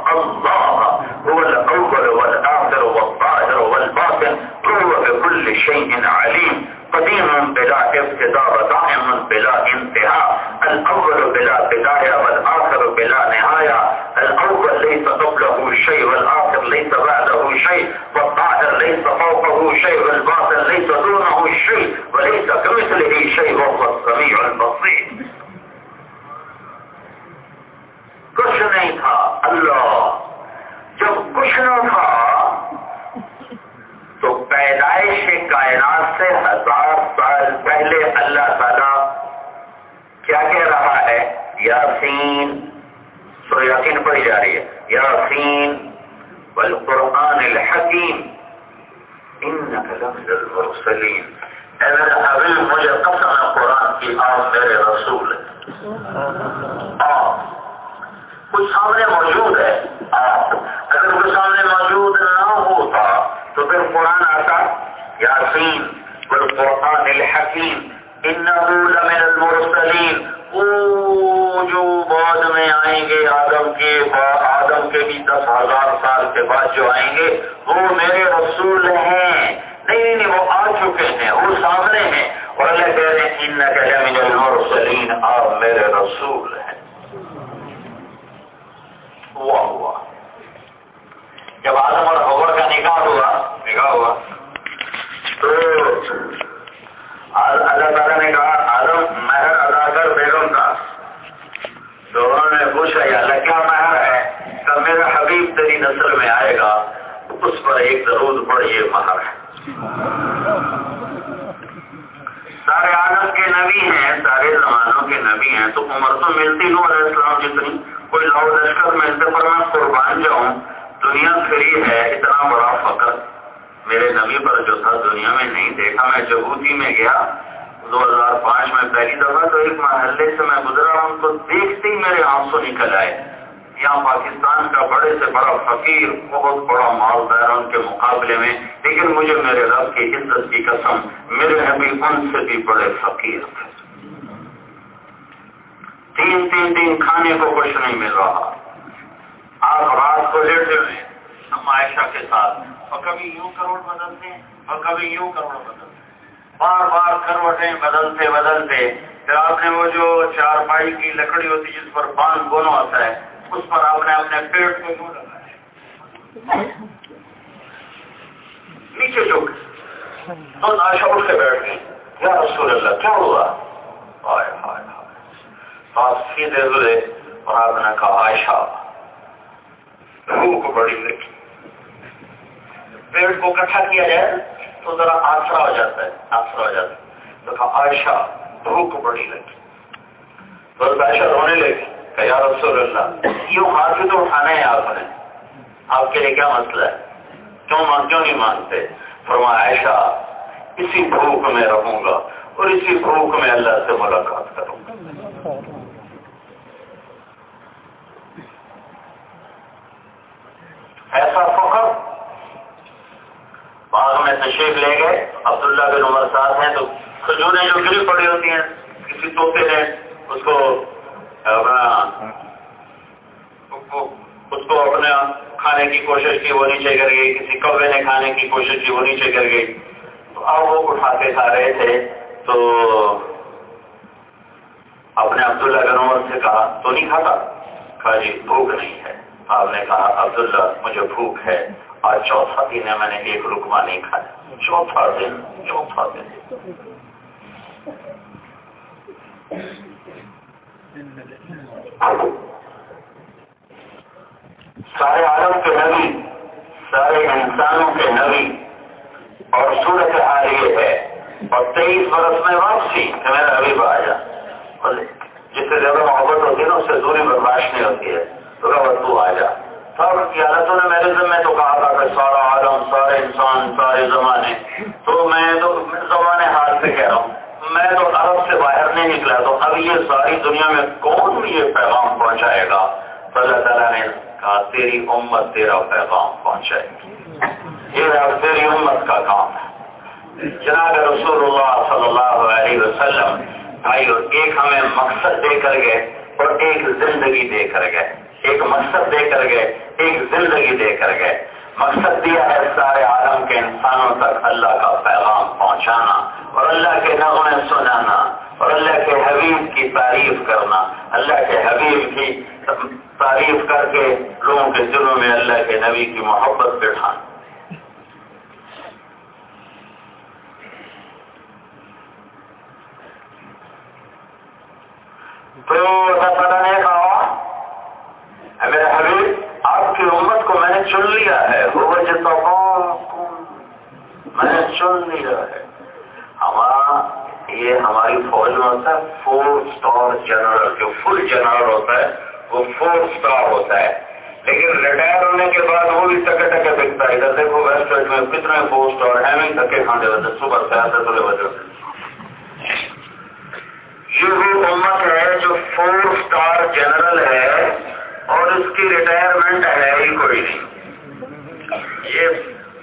تشریف لے گئے۔ عبداللہ بن عمر صاحب ہیں تو کھجوریں جو گری پڑی ہوتی ہیں، کسی طوطے نے اس کو اپنا اس کو اپنے کھانے کی کوشش کی، وہ نیچے کر گئی، کسی کوے نے کھانے کی کوشش کی، وہ نیچے کر گئی۔ تو اب وہ اٹھا کے کھا رہے تھے۔ تو اپنے عبداللہ بن عمر سے کہا، تو نہیں کھاتا؟ کہا جی بھوک نہیں ہے۔ آپ نے کہا، عبداللہ، مجھے بھوک ہے۔ اور چوتھا دن ہے، میں نے ایک رکما نہیں کھایا۔ چوتھا دن چوتھا دن۔ سارے عالم کے نبی، سارے انسانوں کے نبی۔ اور سورت حال یہ ہے، اور تیئیس برس میں واپسی، کہ میرا حبیب آ جس سے زیادہ محبت ہوتی ہے نا، اس سے دوری برداشت نہیں ہوتی ہے۔ تو تو آ جا۔ سب حالتوں نے میرے ذمہ تو کہا تھا کہ سارا عالم، سارے انسان، سارے زمانے۔ تو میں تو زمانے ہاتھ سے کہہ رہا ہوں۔ میں تو عرب سے باہر نہیں نکلا، تو اب یہ ساری دنیا میں کون یہ پیغام پہنچائے گا؟ اللہ تعالیٰ نے کہا، تیری امت تیرا پیغام پہنچائے گی۔ یہ تیری امت کا کام۔ ہے جناب رسول اللہ صلی اللہ علیہ وسلم، بھائی، ایک ہمیں مقصد دے کر گئے اور ایک زندگی دے کر گئے۔ ایک مقصد دے کر گئے، ایک زندگی دے کر گئے۔ مقصد دیا ہے سارے عالم کے انسانوں تک اللہ کا پیغام پہنچانا اور اللہ کے نغمے سنانا اور اللہ کے حبیب کی تعریف کرنا۔ اللہ کے حبیب کی تعریف کر کے لوگوں کے دلوں میں اللہ کے نبی کی محبت بٹھانا۔ تو اللہ نے کہا۔ میرے حبیب، آپ کی امت کو میں نے چن لیا ہے۔ وہ میں نے چن لیا ہے۔ ہمارا یہ ہماری فوج میں ہوتا ہے فور اسٹار جنرل جو فل جنرل ہوتا ہے، وہ فور اسٹار ہوتا ہے۔ لیکن ریٹائر ہونے کے بعد وہ بھی ٹکے ٹکے بکتا ہے۔ ادھر دیکھو ویسٹ میں کتنے فور اسٹار ہے نہیں تھکے کھانے وجہ صبح سے آتے تھوڑے وجہ یہ وہ امت ہے جو فور اسٹار جنرل ہے۔ اور اس کی ریٹائرمنٹ ہے ہی کوئی نہیں۔ یہ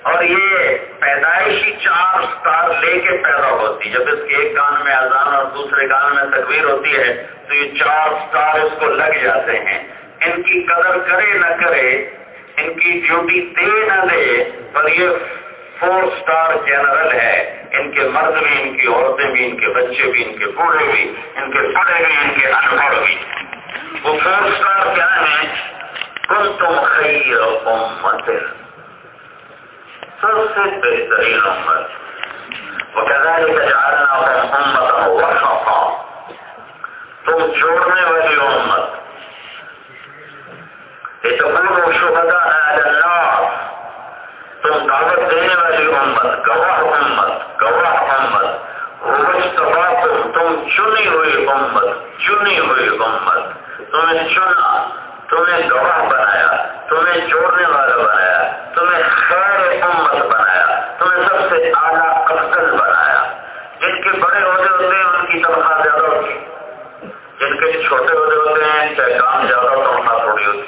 اور یہ پیدائشی چار اسٹار لے کے پیدا ہوتی جب اس کے ایک کان میں اذان اور دوسرے کان میں تکبیر ہوتی ہے، تو یہ چار اسٹار اس کو لگ جاتے ہیں۔ ان کی قدر کرے نہ کرے، ان کی ڈیوٹی دے نہ دے، پر یہ فور اسٹار جنرل ہے۔ ان کے مرد بھی، ان کی عورتیں بھی، ان کے بچے بھی، ان کے بوڑھے بھی، ان کے پڑھے بھی، ان کے انپڑھ بھی۔ وہ فور کیا ہے کل تم خیر امت سب سے بہترین امت وہ کہتا ہے امت وسطا تم جوڑنے والی امت یہ شہدا ہے تم دعوت دینے والی امت گواہ امت گواہ امت روز تم چنی ہوئی امت چنی ہوئی امت تمہیں چنا تمہیں گواہ بنایا، تمہیں جوڑنے والا بنایا، تمہیں خیر امت بنایا، تمہیں سب سے اعلیٰ افضل بنایا۔ جن کے بڑے عہدے ہوتے ہیں، ان کی تنخواہ زیادہ ہوتی جن کے چھوٹے عہدے ہوتے ہیں چاہے کام زیادہ تنخواہ تھوڑی ہوتی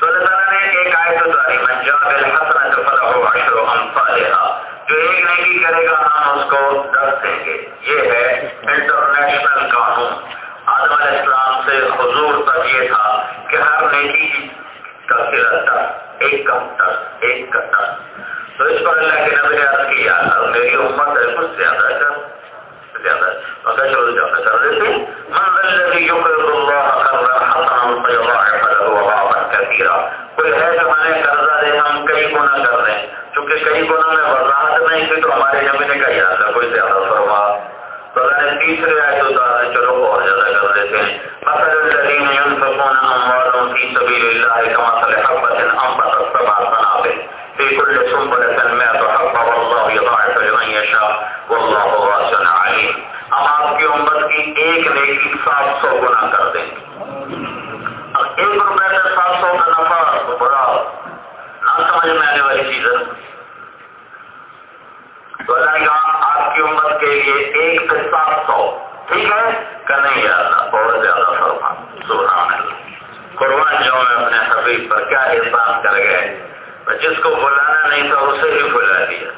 تو اللہ تعالیٰ نے ایک آیت اتاری، من جا بالحسنت فلہو عشر امثالها جو ایک نیکی کرے گا، ہم اس کو دس دیں گے۔ یہ ہے انٹرنیشنل قانون۔ آدم علیہ السلام سے حضور تک یہ تھا کہ ہر نیکی کا صرف دس ایک کم دس ایک کا دس تو اس پر اللہ کے نبی نے عرض کیا میری امت ہے، کچھ زیادہ کر زیادہ مگر چلو زیادہ کر دیتے، من الذي يقرض الله قرضا حسنا فيضاعف له کثیرہ کوئی ہے جو ہمیں قرضہ دے ہم کئی گنا کر دیں چونکہ کئی گنا میں وضاحت نہیں تھی تو ہمارے زمین کا یاد ہے کوئی زیادہ فرما۔ تو اللہ نے تیسرے آئے چلو اور زیادہ کر دیتے ہیں۔ مثل الذين ينفقون اموالهم في سبيل الله كمثل حبة انبتت سبع سنابل في كل سنبلة مئة حبة والله يضاعف لمن يشاء والله واسع عليم ہم آپ کی امت کی ایک نیکی سات سو گنا کر دیں۔ ایک روپے سے سات سو کا نفع، بڑا۔ نہ سمجھ میں آنے والی چیز ہے۔ تو اللہ نے آپ کی امت کے لیے ایک سے سات سو، ٹھیک ہے؟ کہ نہیں اللہ بہت زیادہ فرما سبحان اللہ۔ قربان جو میں اپنے حبیب پر کیا احسان کر گئے۔ جس کو بلانا نہیں تھا، اسے ہی بلا دیا۔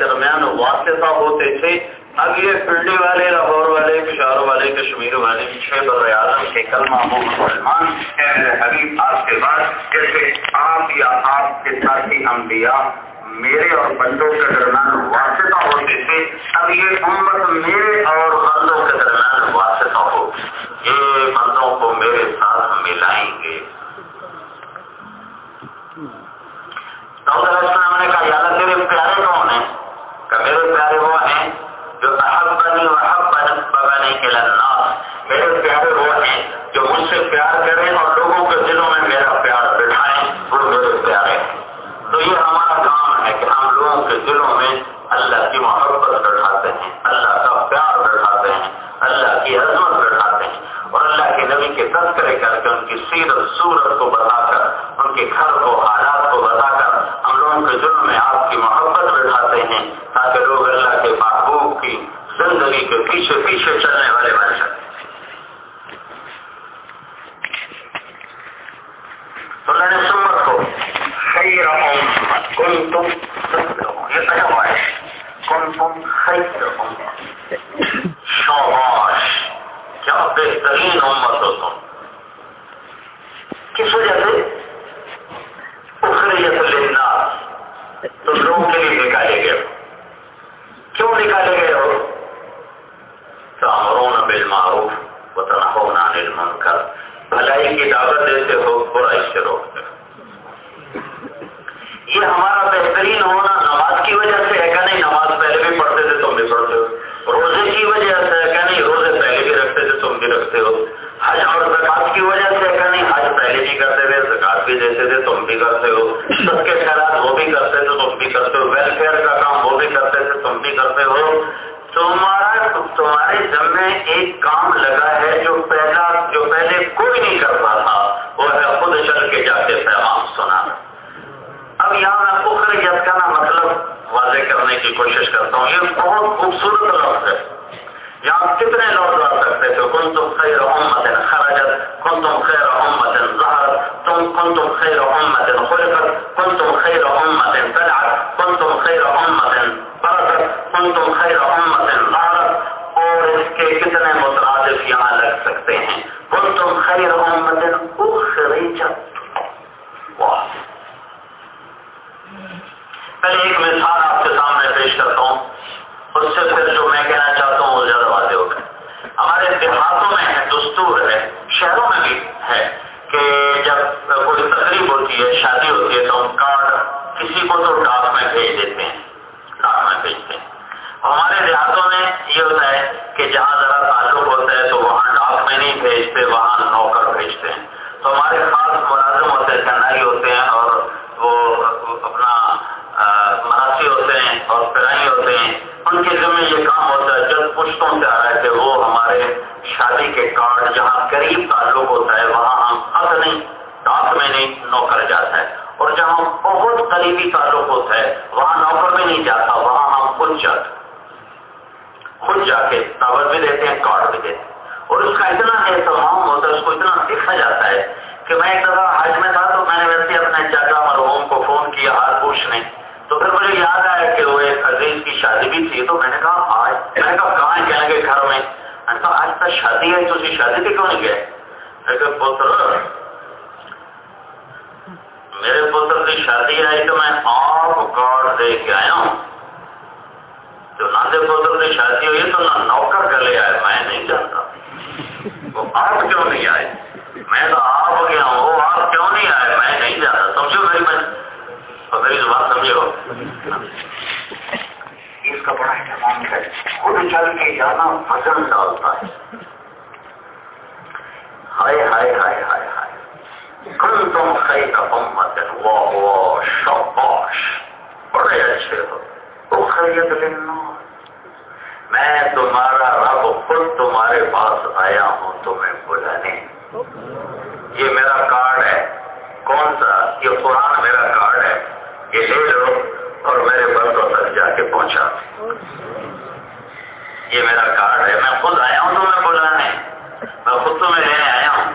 درمیان واسطہ ہوتے تھے۔ اب یہ پنڈی والے، لاہور والے پشاور والے، کشمیر والے چھ بر اعظم کے کلمہ وہ مسلمان میرے حبیب، آپ کے بعد جیسے آپ یا آپ کے ساتھی انبیاء میرے اور بندوں کے درمیان واسطہ ہوتے تھے، اب یہ امت میرے اور بندوں کے درمیان واسطہ ہو۔ یہ بندوں کو میرے ساتھ ملائیں گے۔ السلام نے کہا کے تذکرے کر کے ان کی سیرت صورت کو بتا کر ان کے گھر کو، حالات کو بتا کر ہم لوگوں کے دلوں میں آپ کی محبت بٹھاتے ہیں تاکہ لوگ اللہ کے محبوب کی زندگی کے پیچھے پیچھے چلنے والے بن سکتے تو اللہ نے سمت کو، خیر کن تم یہ سجا ہے۔ کون تم خیر شاباش۔ کیا بہترین امت ہو تم؟ کس وجہ سے؟ اخریت للناس تم لوگوں کے لیے نکالے گئے ہو۔ کیوں نکالے گئے ہو؟ تعمرون بالمعروف وتنہون عن المنکر۔ بھلائی کی دعوت دیتے ہو برائی سے روکتے ہو۔ یہ ہمارا بہترین ہونا نماز کی وجہ سے ہے کہ نہیں؟ نماز پہلے بھی پڑھتے تھے، تم بھی پڑھتے ہو۔ روزے کی وجہ سے ہے کہ نہیں؟ روزے رکھتے ہو۔ حج اور زکات کی وجہ سے ہے کہ نہیں، حج پہلے بھی کرتے تھے زکات بھی دیتے تھے، تم بھی کرتے ہو۔ سب کے خیرات وہ بھی کرتے تھے، تم بھی کرتے ہو۔ ویلفیئر کا کام وہ بھی کرتے تھے، تم بھی کرتے ہو۔ تمہارا، تمہارے دم میں ایک کام لگا ہے جو پہلا، جو پہلے کوئی نہیں کرتا تھا وہ ہے خود چل کے جا کے پیغام سنانا اب یہاں میں اخریت کا نا مطلب واضح کرنے کی کوشش کرتا ہوں۔ یہ بہت خوبصورت لفظ ہے۔ یہاں کتنے لفظ آ سکتے تھے کن تم خیر امت خرجت کن تم خیر امت ظہر تم کن تم خیر امت خلقت کن تم خیر امت طلعت کن تم خیر امت برکت کن تم خیر امت ظہرت۔ اور اس کے کتنے مترادف یہاں لگ سکتے ہیں؟ کن تم خیر امت اخرجت۔ واہ۔ پہلے ایک مثال آپ کے سامنے پیش کرتا ہوں۔ اس سے پھر جو میں کہنا چاہتا ہوں وہ زیادہ واضح ہو گئے۔ ہمارے دیہاتوں میں ہے، دستور ہے، شہروں میں بھی ہے کہ جب کوئی تقریب ہوتی ہے، شادی ہوتی ہے تو ہم کارڈ کسی کو تو ڈاک میں بھیج دیتے ہیں، ڈاک میں بھیجتے ہیں۔ ہمارے دیہاتوں میں یہ ہوتا ہے کہ جہاں ذرا تعلق ہوتا ہے تو وہاں ڈاک میں نہیں بھیجتے، وہاں نوکر بھیجتے ہیں۔ تو ہمارے خاص ملازم ہوتے ہیں، کنائی ہوتے ہیں اور وہ اپنا منافی ہوتے ہیں اور پرائی ہوتے ہیں۔ ان کے ذمہ یہ کام ہوتا ہے، جب پشتوں سے آ رہا ہے کہ وہ ہمارے شادی کے کارڈ جہاں قریب تعلق ہوتا ہے، وہاں ہم حق نہیں ڈاک میں نہیں، نوکر جاتا ہے اور جہاں بہت قریبی تعلق ہوتا ہے، وہاں نوکر بھی نہیں جاتا، وہاں ہم خود جاتے خود جا کے دعوت بھی دیتے ہیں، کارڈ بھی دیتے ہیں۔ اور اس کا اتنا اہتمام ہوتا ہے، اس کو اتنا دیکھا جاتا ہے کہ میں ایک دفعہ حج میں تھا تو میں نے ویسے اپنے چاچا مرحوم کو فون کیا ہار پوچھنے تو پھر مجھے یاد آیا کہ وہ ایک عزیز کی شادی بھی تھی، تو میں نے کہا، آج؟ میں نے کہا، کہاں ہے کہنے کے گھر میں؟ میں نے کہا، آج تک شادی ہے، تو اسی شادی پہ کیوں نہیں گئے؟ میں کہ پتر، میرے پتر کی شادی آئی تو میں آپ کارڈ دے کے آیا ہوں۔ جو ناندے پتر کی شادی ہوئی تو نہ نوکر گلے آئے، میں نہیں جانتا۔ وہ آپ کیوں نہیں آئے؟ میں تو آپ گیا ہوں، وہ آپ کیوں نہیں آئے؟ میں نہیں جانتا۔ سمجھو میری میں میری زبان سمجھو اس کا بڑا اہتمام ہے۔ خود چل کے جانا وزن ڈالتا ہے۔ ہائے ہائے ہائے ہائے ہائے۔ کل تم خی کا امت واہ واہ شباش بڑے اچھے ہو۔ تو خیت لینا میں تمہارا رب خود تمہارے پاس آیا ہوں، تمہیں بلانے۔ یہ میرا کارڈ ہے۔ کون سا؟ یہ قرآن میرا کارڈ ہے۔ یہ لے لو اور میرے بندوں تک جا کے پہنچا یہ میرا کارڈ ہے۔ میں خود آیا ہوں تو میں بلانے میں خود تو میں لینے آیا ہوں۔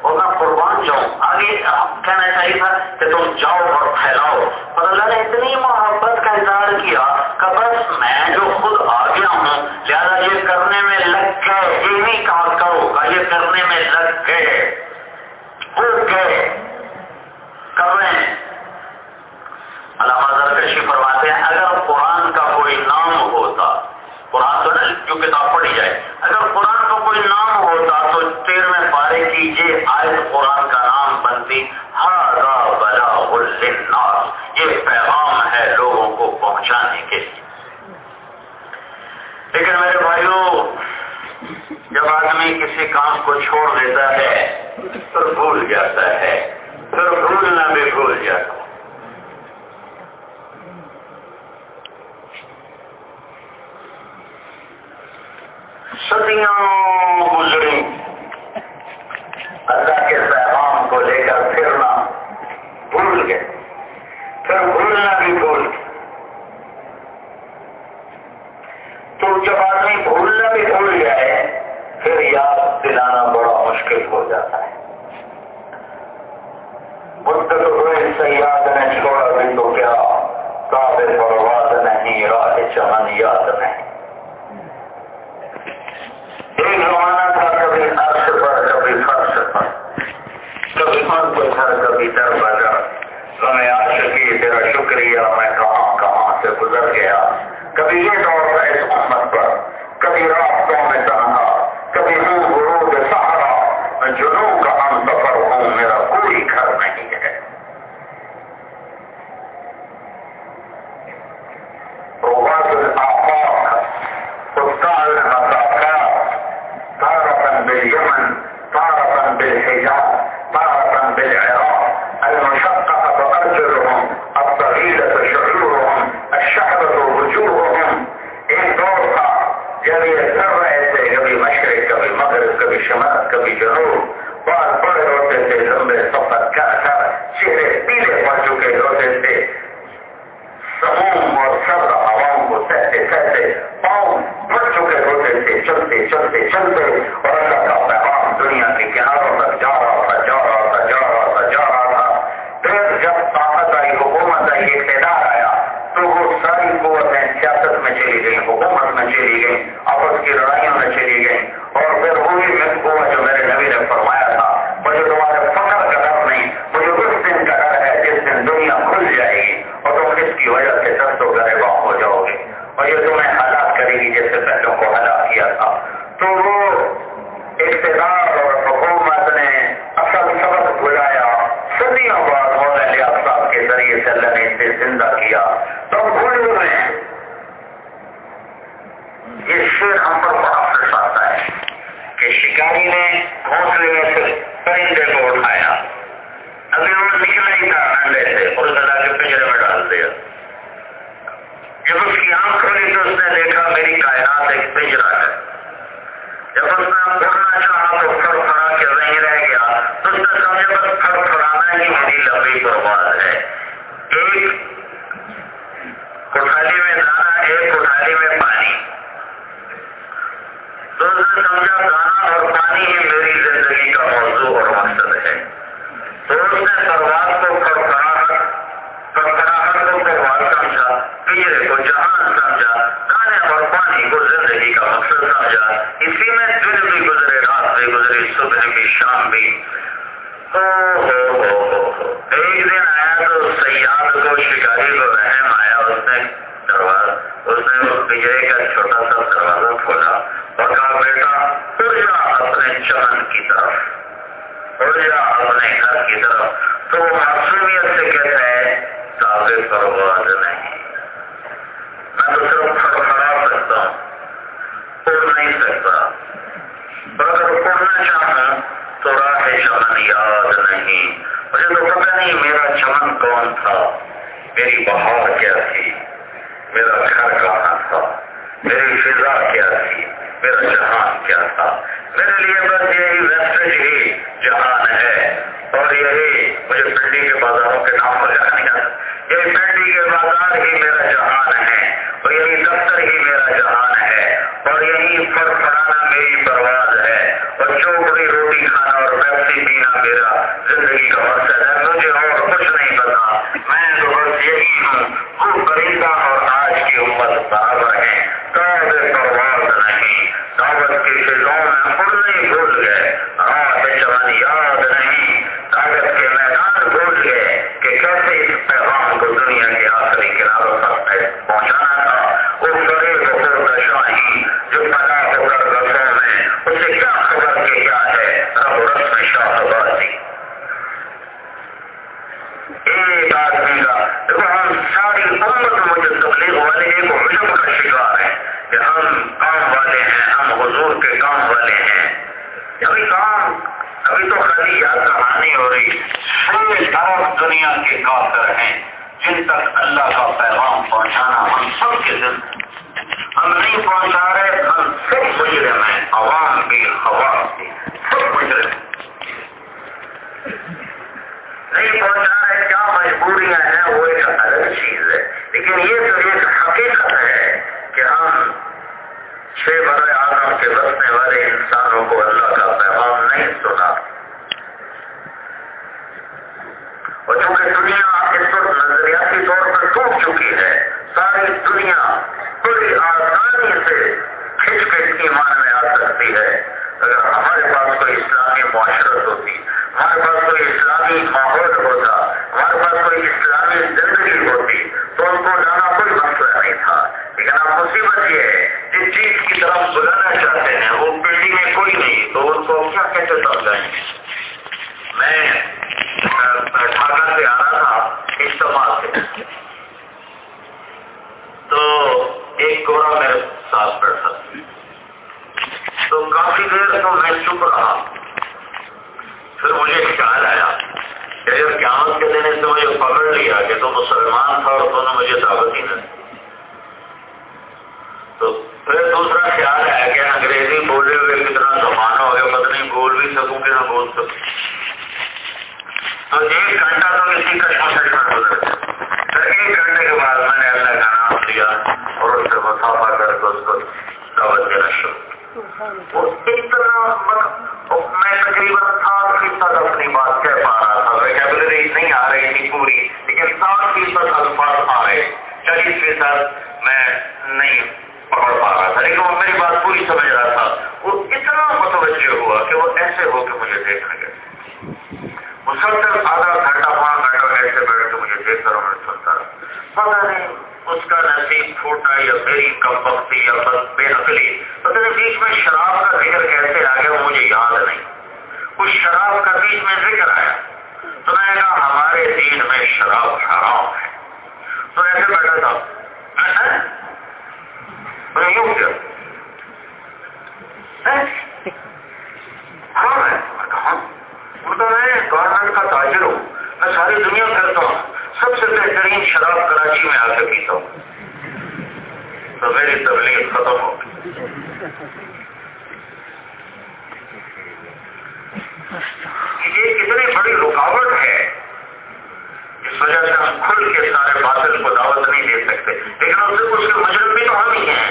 اور میں قربان جاؤں۔ آگے کہنا چاہیے تھا کہ تم جاؤ اور پھیلاؤ۔ اور اللہ نے اتنی محبت کا اظہار کیا کہ بس میں جو خود آ گیا ہوں، لہٰذا یہ کرنے میں لگ گئے۔ یہ نہیں کہا کرو کا یہ کرنے میں لگ گئے۔ ہو گئے۔ کر رہے ہیں۔ علامہ زرکشی فرماتے ہیں، اگر قرآن کا کوئی نام ہوتا، قرآن تو جو کتاب پڑھی جائے، اگر قرآن کا کوئی نام ہوتا تو تیرہویں پارے کی یہ آیت قرآن کا نام بنتی ہارا بلا الناس یہ پیغام ہے لوگوں کو پہنچانے کے لیے۔ لیکن میرے بھائیوں جب آدمی کسی کام کو چھوڑ دیتا ہے تو بھول جاتا ہے، پھر بھولنا بھی بھول جاتا صدیاں گزری۔ اللہ کے پیغام کو لے کر پھرنا بھول گئے۔ پھر بھولنا بھی بھول۔ گئے تو جب آدمی بھولنا بھی بھول جائے، پھر یاد دلانا بڑا مشکل ہو جاتا ہے۔ بدھ تو کوئی سیاد نے چھوڑا، بھی تو کیا؟ کافر برباد نہیں، راہ چمن یاد نہیں۔ ایک زمانہ تھا کبھی عرش پر، کبھی فرش پر۔ کبھی من کو گھر، کبھی در بازار۔ میں عرش کی تیرا شکریہ، میں کہاں کہاں سے گزر گیا۔ کبھی یہ دور تھا اس امت پر، کبھی راستوں میں تنہا، کبھی ہوں غروب سہارا میں جنوں کا ہم سفر ہوں، میرا کوئی گھر نہیں ہے۔ روحات الآفاق، استاد باليمن طارة بالحجاب طارة بالعراق. میں پھر مجھے خیال آیا کہ اگر قیامت کے دینے سے مجھے پکڑ لیا کہ تو مسلمان تھا اور تو نے مجھے دعوت ہی نہیں تو پھر دوسرا خیال آیا کہ انگریزی بولے ہوئے کتنا زمانہ ہو گیا، پتہ نہیں بول بھی سکوں کہ نہ بول سکوں۔ تو ایک گھنٹہ تو اسی کشمش میں گزر پھر ایک گھنٹے کے بعد میں نے اللہ کا نام لیا اور اس سے مسافہ کر کے اس کو دعوت دینا شروع کیا۔ اتنا میں تقریباً سات فیصد اپنی بات کہہ پا رہا تھا نہیں آ رہی تھی پوری لیکن سات فیصد الفاظ آ رہے چالیس فیصد میں نہیں پکڑ پا رہا تھا لیکن وہ میری بات پوری سمجھ رہا تھا وہ اتنا متوجہ ہوا کہ وہ ایسے ہو کے مجھے دیکھنے گئے مسلسل آدھا گھنٹہ پانچ گھنٹہ ایسے بیٹھ کے مجھے دیکھ کر انہوں پتا نہیں اس کا نصیب پھوٹا یا میری کم بختی یا بس بے عقلی۔ مطلب پتہ نہیں بیچ میں شراب کا ذکر کیسے آ گیا مجھے یاد نہیں۔ اس شراب کا بیچ میں ذکر آیا۔ تو میں نے کہا ہمارے دین میں شراب حرام ہے۔ تو ایسے بیٹھا تھا۔ یوں کیا۔ ہاں؟, ہاں؟ میں کہا ہاں۔ میں گورنمنٹ کا تاجر ہوں۔ میں ساری دنیا کرتا ہوں۔ سب سے بہترین شراب کراچی میں آ کے پیتا ہوں تو میری تبلیغ ختم ہو گئی۔ یہ کتنی بڑی رکاوٹ ہے اس وجہ سے ہم کھل کے سارے بادل کو دعوت نہیں دے سکتے۔ لیکن اس سے کچھ مجرم بھی تو ہم ہی ہیں۔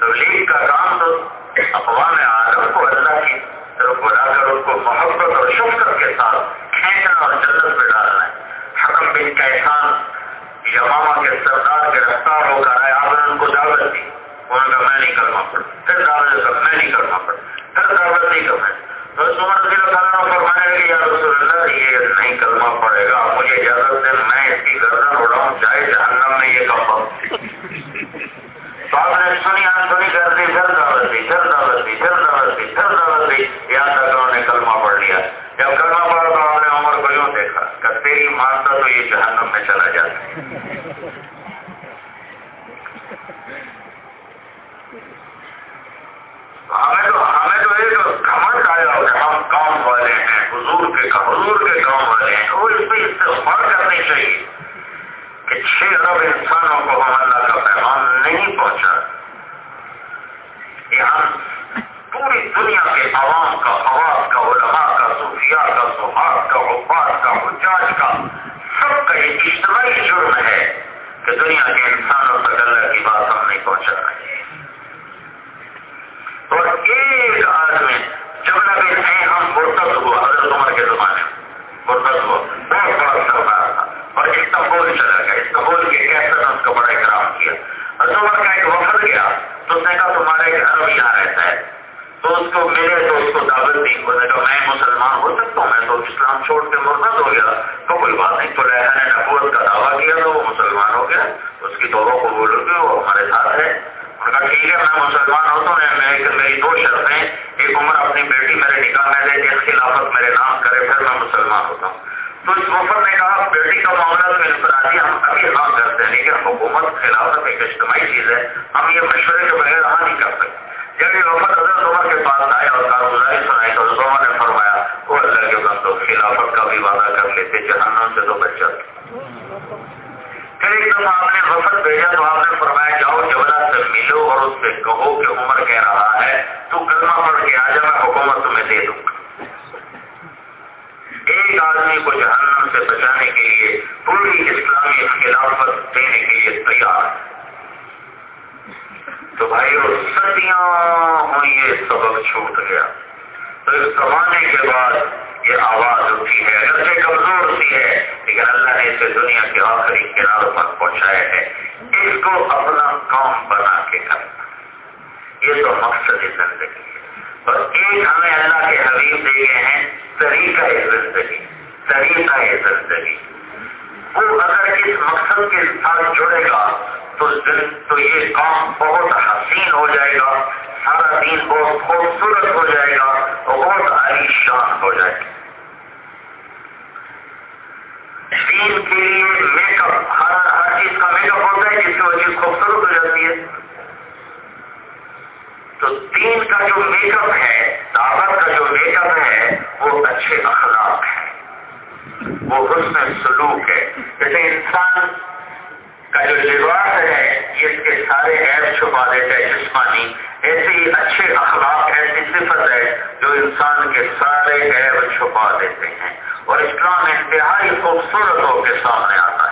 تبلیغ کا کام تو اقوام عالم کو اللہ کی طرف بلا کر ان کو محبت اور شفقت کے ساتھ کھینچنا اور جنت میں ڈالنا ہے۔ حکم بن کیسان یماما کے سردار گرفتار ہو کر آئے، آپ نے ان کو دعوت دی۔ انہوں نے میں نہیں کرنا پڑا۔ پھر دعوت کر میں نہیں کرنا پڑا۔ پھر دعوت نہیں کرنا تو رضی اللہ تعالیٰ فرمانے لگے یا رسول اللہ، یہ نہیں کرنا پڑے گا۔ مجھے اجازت دیں، میں اس کی گردن اڑاؤں، جائے جہنم میں یہ کم سنی دعوت دی دعوت دی دعوت دی دعوت دی یہاں تک انہوں نے کلمہ پڑھ لیا جب کلمہ پڑھا تو نے عمر کو یوں دیکھا کہ تیری مانتا تو یہ جہنم میں چلا جاتا ہمیں تو ہمیں تو ایک گھمنڈ آیا کہ ہم گاؤں والے ہیں حضور کے حضور کے گاؤں والے ہیں وہ اس پہ استعمال کرنی چاہیے کہ چھ ارب انسانوں کو ہم اللہ کا پیغام نہیں پہنچا یہ ہم پوری دنیا کے عوام کا آواز کا، علماء کا، صوفیاء کا سہاگ کا، عباد کا، حجاج کا، سب کا یہ اجتماعی جرم ہے کہ دنیا کے انسانوں تک اللہ کی بات ہم نہیں پہنچا رہے اور ایک آدمی، جب نبی تھے، ہم مرتب ہوا حضرت عمر کے زمانے میں مرتب ہوا بہت بڑا سرمایہ تھا۔ اور استنبول چلا گیا استنبول کے کیسے نے اس کا بڑا اکرام کیا۔ حضرت کا ایک وفد گیا، تو اس نے کہا تمہارا ایک عرب یہاں رہتا ہے۔ تو اس کو ملے تو اس کو دعوت دی۔ اس نے کہا، میں مسلمان ہو سکتا ہوں، میں تو اسلام چھوڑ کے مرتد ہو گیا۔ تو کوئی بات نہیں، تو لہا نے نبوت کا دعویٰ کیا تو وہ مسلمان ہو گیا۔ اس کی توبہ قبول ہو گئی، وہ ہمارے ساتھ ہے۔ کہا ٹھیک ہے، میں مسلمان ہوتا ہوں، میں میری دو شرطیں ایک عمر اپنی بیٹی میرے نکاح میں دے جس خلافت میرے نام کرے، پھر میں مسلمان ہوتا ہوں۔ تو اس نے کہا، بیٹی کا معاملہ تو انفرادی ہم ابھی ہاں کرتے ہیں، لیکن حکومت خلافت ایک اجتماعی چیز ہے، ہم یہ مشورے کے بغیر ہاں نہیں کر سکتے۔ جب یہ وفد حضرت عمر کے پاس آئے اور کارگزاری سنائی تو حضرت عمر نے فرمایا، وہ اللہ کے بندو، خلافت کا بھی وعدہ کر لیتے، جہنم سے تو بچ جاتے پھر ایک دفعہ آپ نے وفد بھیجا تو آپ نے فرمایا، جاؤ جبلا سے ملو اور اس سے کہو کہ عمر کہہ رہا ہے، تو کلمہ پڑھ کے آ جا میں حکومت تمہیں دے دوں ایک آدمی کو جہنم سے بچانے کے لیے، پوری اسلامی خلافت دینے کے لیے تیار۔ تو بھائی وہ صدیاں یہ سبق چھوٹ گیا۔ تو اس زمانے کے بعد یہ آواز اٹھی ہے اگرچہ کمزور سی ہے لیکن اللہ نے اسے دنیا کے آخری کناروں پر پہنچایا ہے، اس کو اپنا کام بنا کے کرنا۔ یہ تو مقصد زندگی ہے۔ اور ایک ہمیں اللہ کے حبیب دے گئے ہیں طریقہ زندگی طریقہ زندگی۔ وہ اگر اس مقصد کے ساتھ جڑے گا، تو تو یہ کام بہت حسین ہو جائے گا، سارا دین بہت خوبصورت ہو جائے گا اور بہت عالی شان ہو جائے گا۔ دین کے لیے میک اپ، ہر ہر چیز کا میک اپ ہوتا ہے، جس کی وجہ خوبصورت ہو جاتی ہے۔ تو دین کا جو میک اپ ہے، دعوت کا جو میک اپ ہے، وہ اچھے اخلاق ہے وہ حسن سلوک ہے۔ جیسے انسان کا جو لباس ہے، یہ اس کے سارے عیب چھپا دیتا ہے جسمانی۔ ایسے ہی اچھے اخلاق، ایسی صفت ہے جو انسان کے سارے عیب چھپا دیتے ہیں۔ اور اسلام انتہائی خوبصورت ہو کے سامنے آتا ہے۔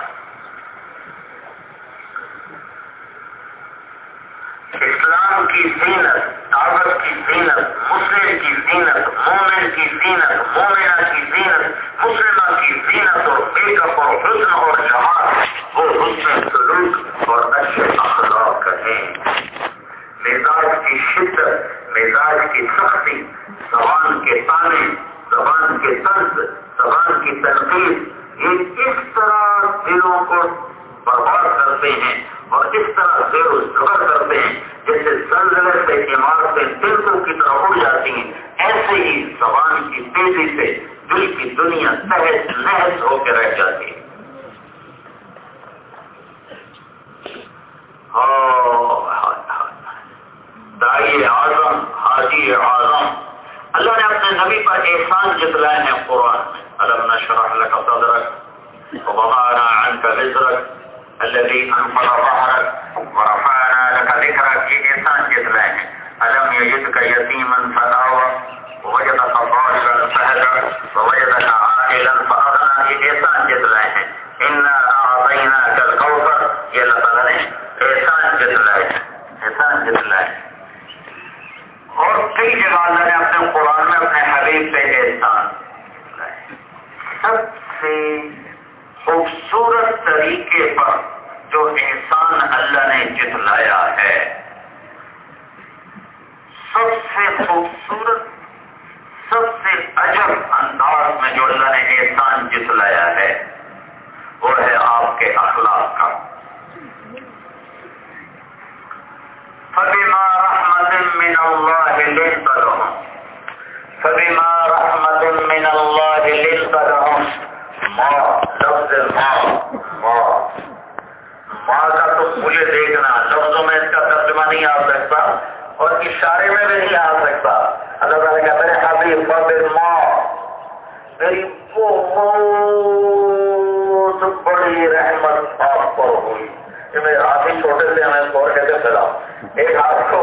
اسلام کی زینت، طاقت کی زینت، مسلم کی زینت، مومن کی زینت، مومنہ کی زینت، مسلمہ کی زینت اور بیک اپ اور حسن اور جہاز وہ حسن سلوک اور اچھے اخلاق ہیں مزاج کی شدت، مزاج کی سختی، زبان کے تانے، زبان کے طرز، زبان کی تنقید، یہ کس طرح دلوں کو برباد کرتے ہیں اور اس طرح زیر و زبر کرتے ہیں جیسے زلزلے سے عمارتیں دلوں کی طرح اڑ جاتی ہیں، ایسے ہی زبان کی تیزی سے دل کی دنیا تحت نحس ہو کے رہ جاتی ہے۔ ہاں، دائی اعظم، حاجی اعظم۔ اللہ نے اپنے نبی پر احسان جتلائے ہیں قرآن میں۔ علم نشرح لك صدرك ووضعنا عنك وزرك الذي انفض ظهرك ورفعنا لك ذكرك یہ احسان جتلائے ہیں علم يجدك يتيما فآوى ووجدك ضاربا فهدى ووجدك عائلا فأغنى یہ احسان جتلائے ہیں انا اعطيناك الكوثر. یہ اللہ تعالیٰ نے احسان جتلائے ہیں احسان جتلائے ہیں اور کئی جگہ اللہ نے اپنے قرآن میں اپنے حبیب پہ احسان سب سے خوبصورت طریقے پر جو احسان اللہ نے جتلایا ہے۔ سب سے خوبصورت، سب سے عجب انداز میں جو اللہ نے احسان جتلایا ہے، وہ ہے آپ کے اخلاق کا۔ فبما رحمت من اللہ لنت لهم فبما رحمت من اللہ لنت لهم ماں لفظ ماں ماں ماں کا تو مجھے دیکھنا لفظوں میں اس کا ترجمہ نہیں آ سکتا اور اشارے میں بھی نہیں آ سکتا اللہ تعالیٰ کہتے ہیں ابھی فب ماں میری بہت بڑی رحمت آپ پر ہوئی میں آپ ہی چھوٹے سے ہمیں غور کیسے چلا ایک ہاتھ کو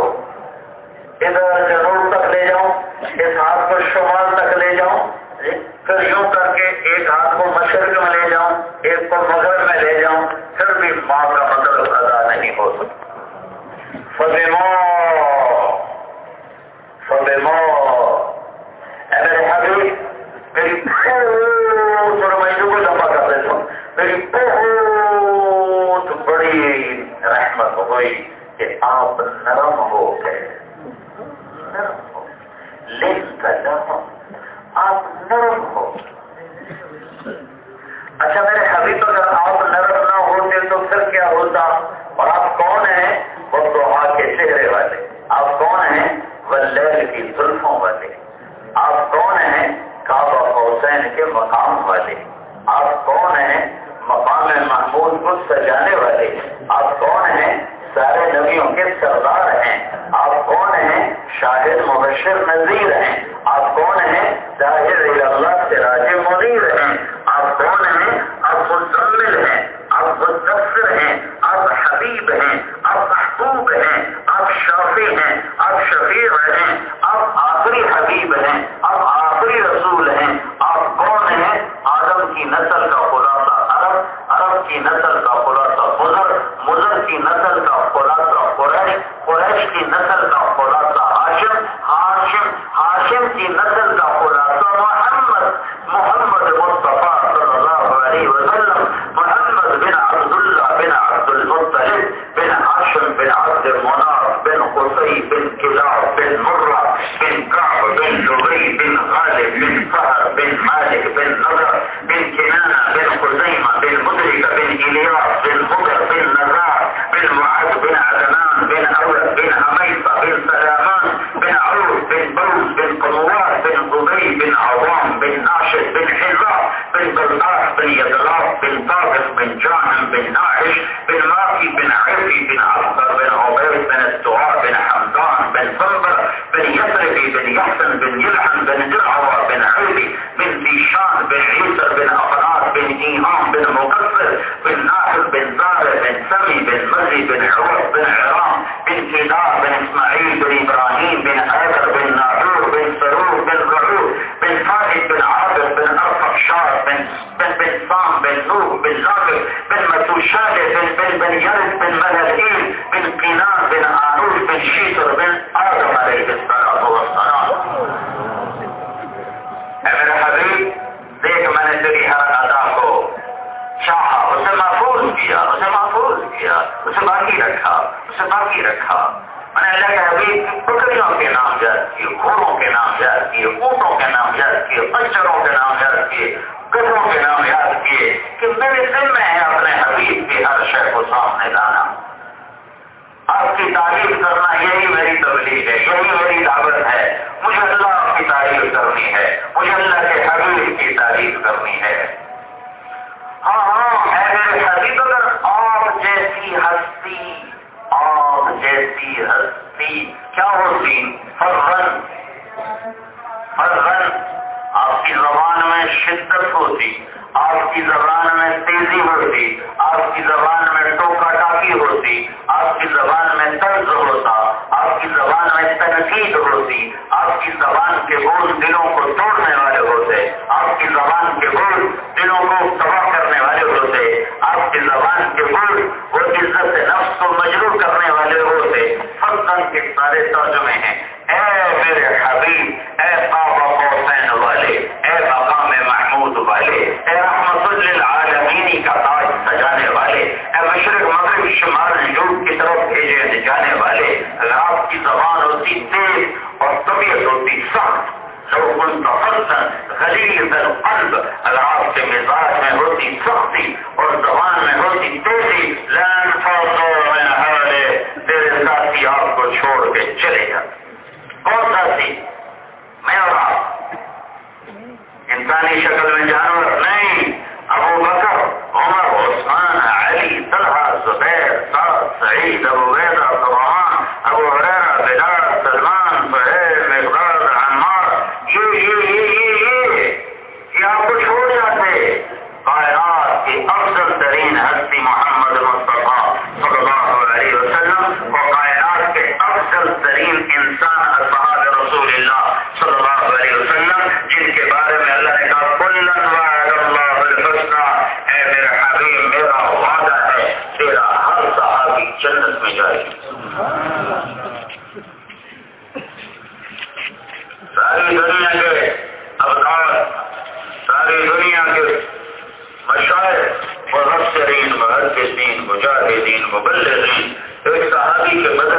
ادھر جنوب تک لے جاؤں اس ہاتھ کو شمال تک لے جاؤں پھر یوں کر کے ایک ہاتھ کو مشرق میں لے جاؤں، ایک کو مغرب میں لے جاؤں، پھر بھی ماں کا مطلب ادا نہیں ہو سکتا۔ میرے حبیب، میری کو لمبا کر دیتا ہوں میری بہت بڑی رحمت ہو گئی کہ آپ نرم ہو گئے۔ نرم ہو لن کا آپ نرم ہو۔ اچھا میرے حبیب، اگر آپ نرم نہ ہوتے تو پھر کیا ہوتا؟ اور آپ کون ہیں؟ وہ تو آپ کے چہرے والے۔ آپ کون ہیں؟ وہ لہر کی زلفوں والے۔ آپ کون ہیں؟ کعبہ حسین کے مقام والے۔ آپ کون ہیں؟ مقام محمود کو سجانے والے۔ آپ کون ہیں؟ سارے نبیوں کے سردار ہیں۔ آپ کون ہیں؟ شاہد مبشر نذیر ہیں۔ آپ کون ہیں؟ ظاہر اللہ سے راج منیر ہیں آپ کون ہیں؟ آپ مزمل ہیں۔ آپ مدثر ہیں۔ آپ حبیب ہیں۔ آپ محبوب ہیں۔ آپ شافی ہیں۔ آپ شفیع ہیں۔ آپ آخری حبیب میرا وعدہ ہے تیرا ہر صحابی جنت میں جائے ساری دنیا کے افکار، ساری دنیا کے مشاعر مبصرین محدثین مجاہدین مبلغین ایک صحابی کے بدل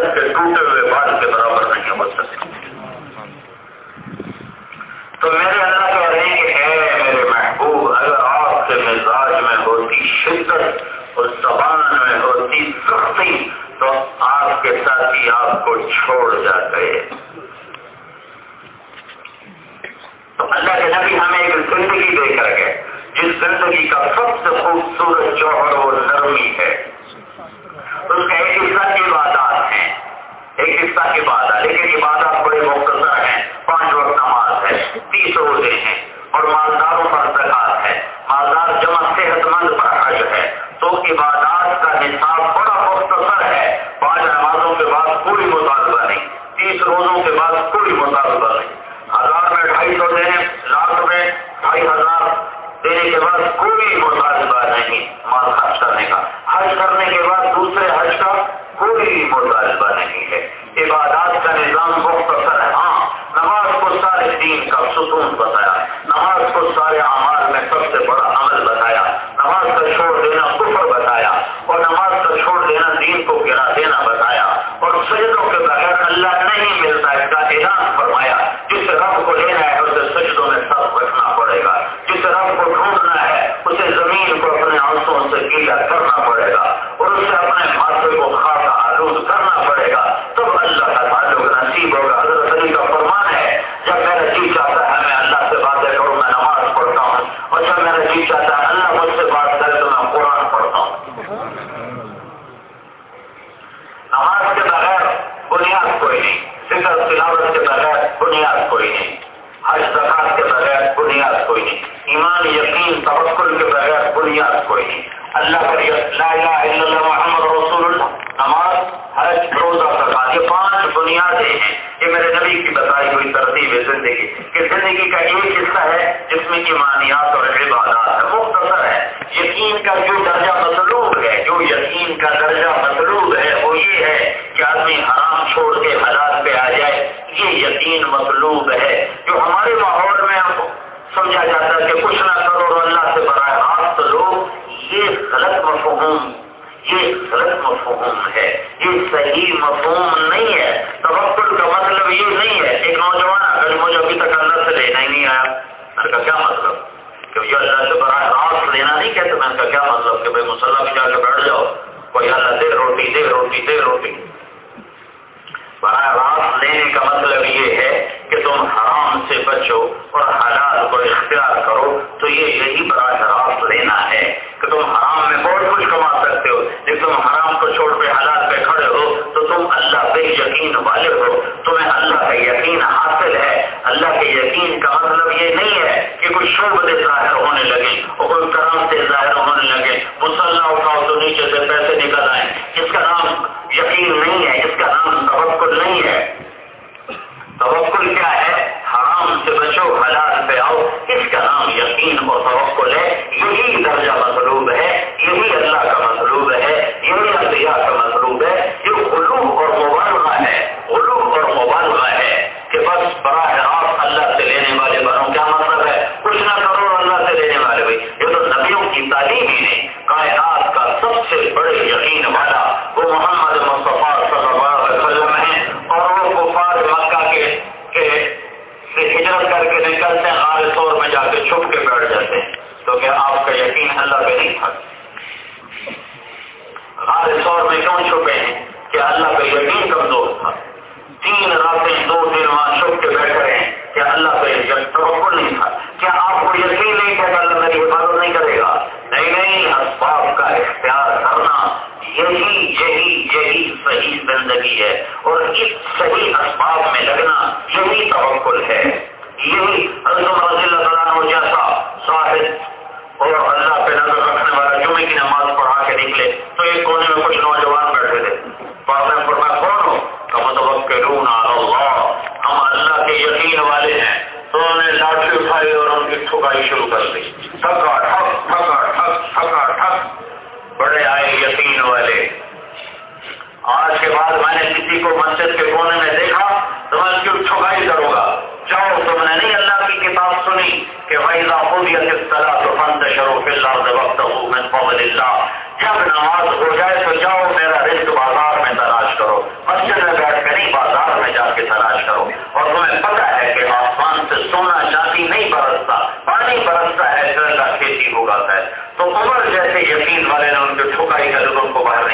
اپنے آپ کو چھوڑ جاتے ہیں۔ اللہ کے نبی ہمیں ایک زندگی دے کر گئے، جس زندگی کا سب سے خوبصورت جوہر اور نرمی ہے۔ اس کا ایک حصہ عبادات ہیں۔ ایک حصہ عبادات، لیکن عبادات بڑے مختصر ہیں۔ پانچ وقت نماز ہے، تیس روزے ہیں، اور مالداروں پر زکات ہے۔ مالدار جمع صحت مند پر حج ہے۔ تو عبادات ہزار میں ڈھائی سو دیں، لاکھ میں ڈھائی ہزار دینے کے بعد کوئی مطالبہ نہیں، مال خرچ کرنے کا۔ حج کرنے کے بعد دوسرے حج کا کوئی مطالبہ نہیں ہے۔ عبادات کا نظام مختصر ہے۔ ہاں نماز کو سارے دین کا ستون بتایا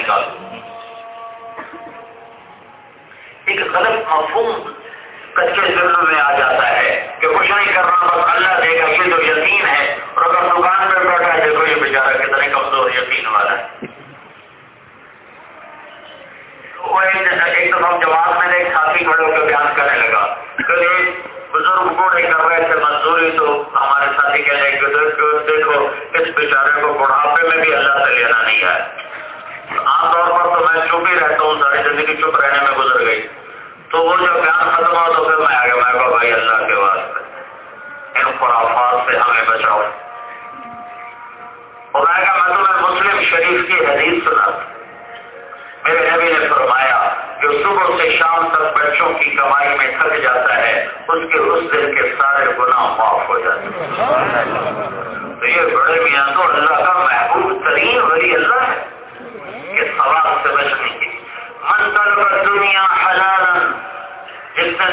نکالو ایک غلط مفہوم کچے ظلم میں آ جاتا ہے کہ کچھ نہیں کرنا بس اللہ دے گا یہ تو یقین ہے۔ اور اگر دکان پہ بیٹھا ہے، دیکھو یہ بیچارہ کتنے کمزور یقین والا ہے۔ ایک دفعہ جماعت میں نے ایک ساتھی کھڑے ہو کے بیان کرنے لگا۔ کہ بزرگ بوڑھے کر رہے تھے مزدوری تو ہمارے ساتھی کہہ رہے کہ دیکھو، اس بیچارے کو بڑھاپے میں بھی اللہ سے لینا نہیں آیا۔ عام طور پر تو میں چپ ہی رہتا ہوں، ساری زندگی چپ رہنے میں گزر گئی۔ تو وہ جب بیان ختم ہوا تو پھر میں آگے میں کہا بھائی اللہ کے واسطے۔ ان خرافات سے ہمیں بچاؤ۔ اور میں کہا میں مطلب تمہیں مسلم شریف کی حدیث سنا۔ میرے نبی نے فرمایا جو صبح سے شام تک بچوں کی کمائی میں تھک جاتا ہے، اس کے اس دن کے سارے گناہ معاف ہو جاتے ہیں۔ تو یہ بڑے میاں تو اللہ کا محبوب ترین ولی اللہ ہے۔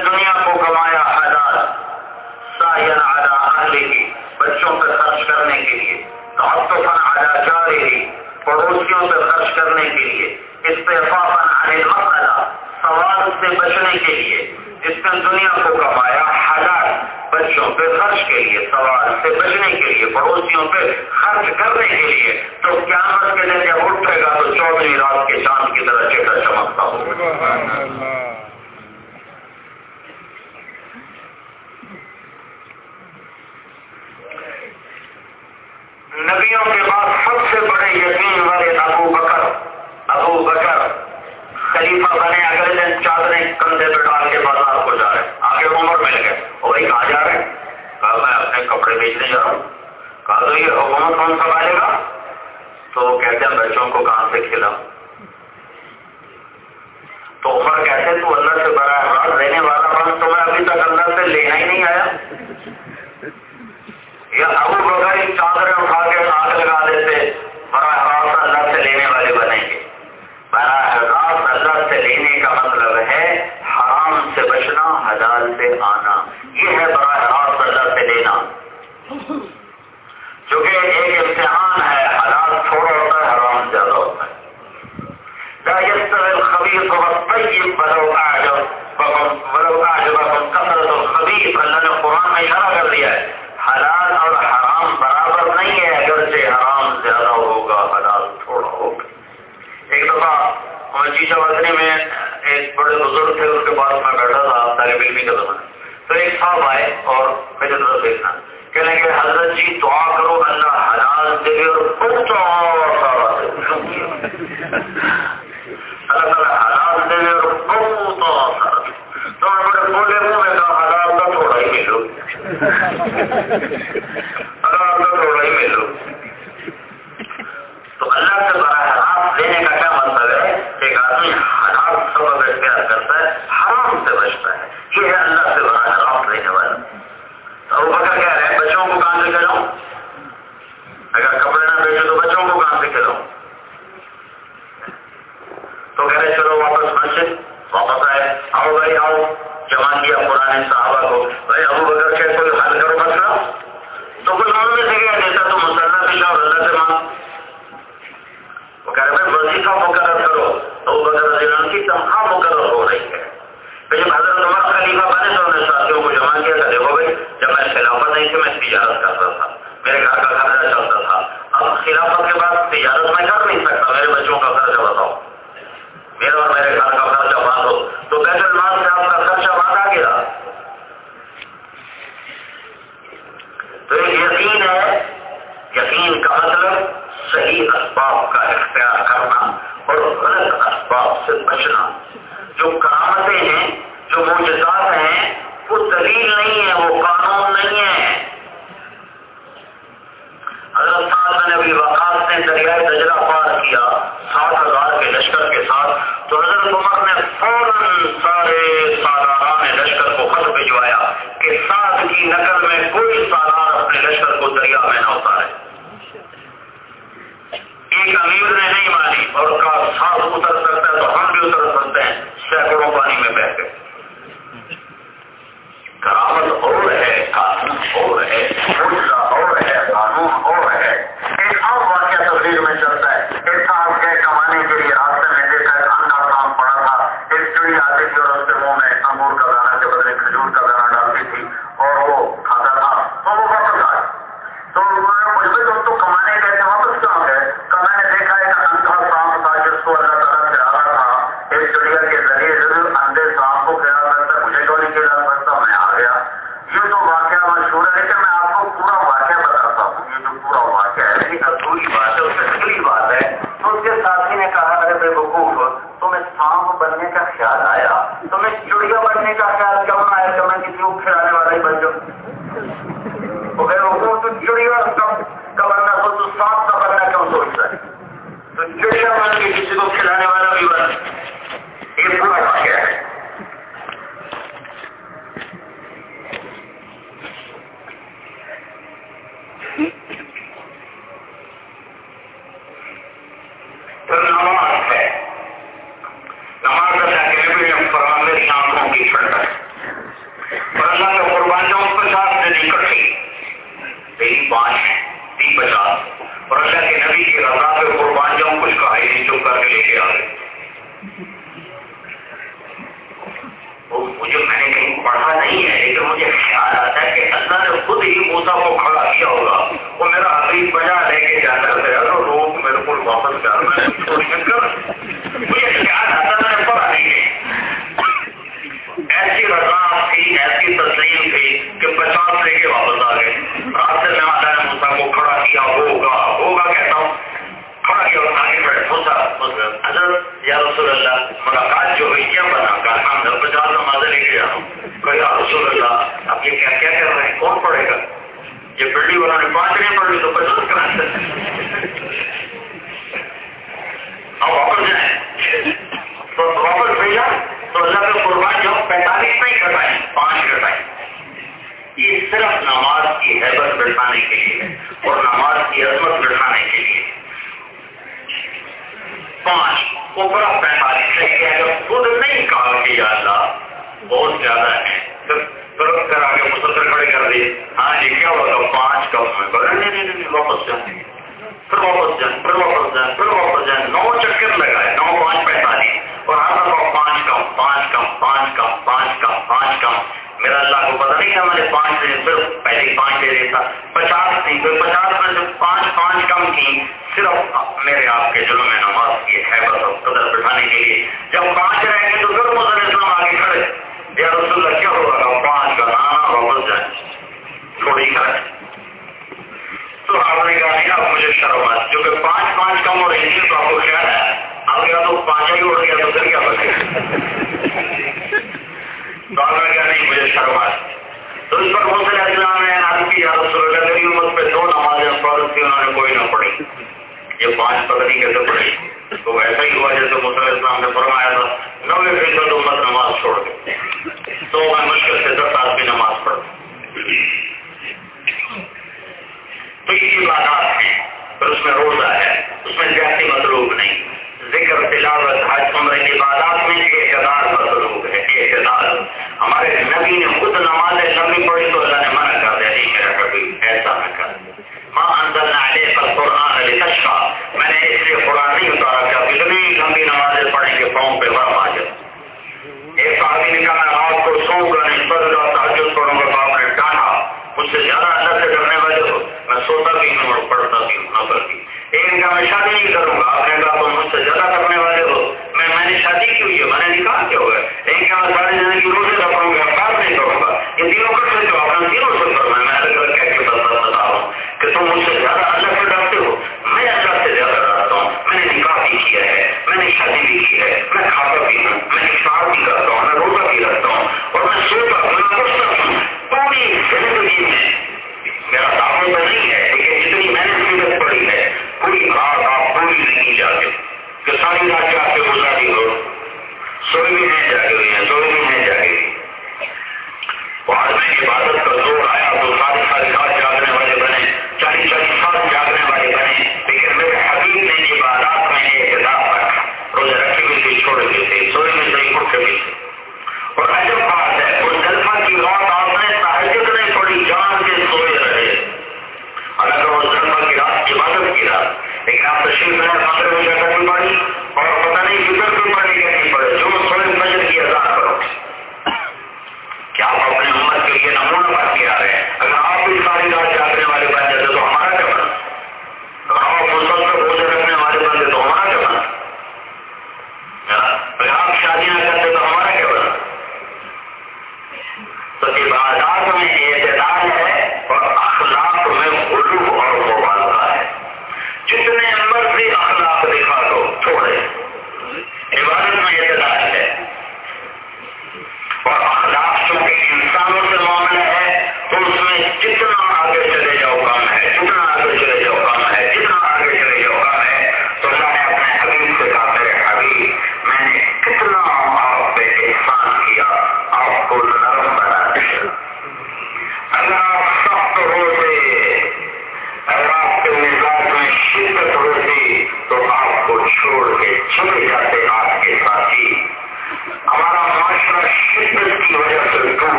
دنیا کو کمایا حلال سائن علی بچوں پہ خرچ کرنے کے لیے تعطفن علی جارے پڑوسیوں پہ خرچ کرنے کے لیے استعفافن علی المسئلہ سوال سے بچنے کے لیے، جس نے دنیا کو کمایا ہزار بچوں پہ خرچ کے لیے، سوال سے بچنے کے لیے، پڑوسیوں پہ خرچ کرنے کے لیے، تو کیا مت کے دن جب اٹھے گا تو چودھری رات کے چاند کی طرح چیٹا چمکتا ہوگا نبیوں کے بعد سب سے بڑے یقین والے ابو بکر ابو بکر خلیفہ بنے، اگلے دن چادریں کندھے پہ ڈال کے بازار کو جا رہے آگے عمر مل گئے۔ اور بھائی کہاں جا رہے ہیں؟ کہا، میں اپنے کپڑے بیچنے جا رہا ہوں۔ کہا، تو یہ حکومت کون سب آئے گا؟ تو وہ کہتے ہیں، بچوں کو کہاں سے کھلا؟ تو عمر کہتے تو اللہ سے بڑا راست دینے والا بن تو میں ابھی تک اللہ سے لینا ہی نہیں آیا۔ یا ابو بغیر ان چادریں اٹھا کے آگ لگا دیتے، بڑا راست اللہ سے لینے والے بنیں گے۔ بڑا راست اللہ سے لینے کا مطلب ہے حرام سے بچنا، حلال سے آنا۔ یہ ہے براہ راست اللہ سے لینا۔ چونکہ ایک امتحان ہے، حلال تھوڑا ہوتا ہے، حرام زیادہ ہوتا ہے۔ خبیف اللہ نے قرآن میں اشارہ کر دیا ہے۔ حلال اور حرام برابر نہیں ہے۔ اور شیشہ بدنے میں ایک بڑے بزرگ تھے اس کے پاس میں بیٹھا تھا طالب علمی کا زمانہ تو ایک صاحب آئے اور میرے طرف دیکھنا کہنے کہ حضرت جی دعا کرو، اللہ حلال دے اور بچوں اللہ تعالیٰ حلال دے اور سارا تو بڑے بولے میں کہا کا تھوڑا ہی ملو۔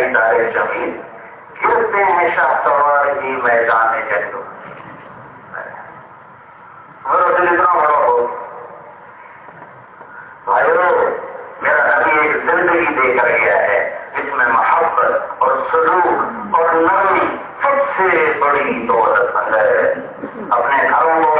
ستارے گرتے ہیں شاہ سوار ہی میدان میرا ایک زندگی گیا ہے، جس میں محبت اور اور نرمی سب سے بڑی دولت ہے۔ اپنے گھروں کو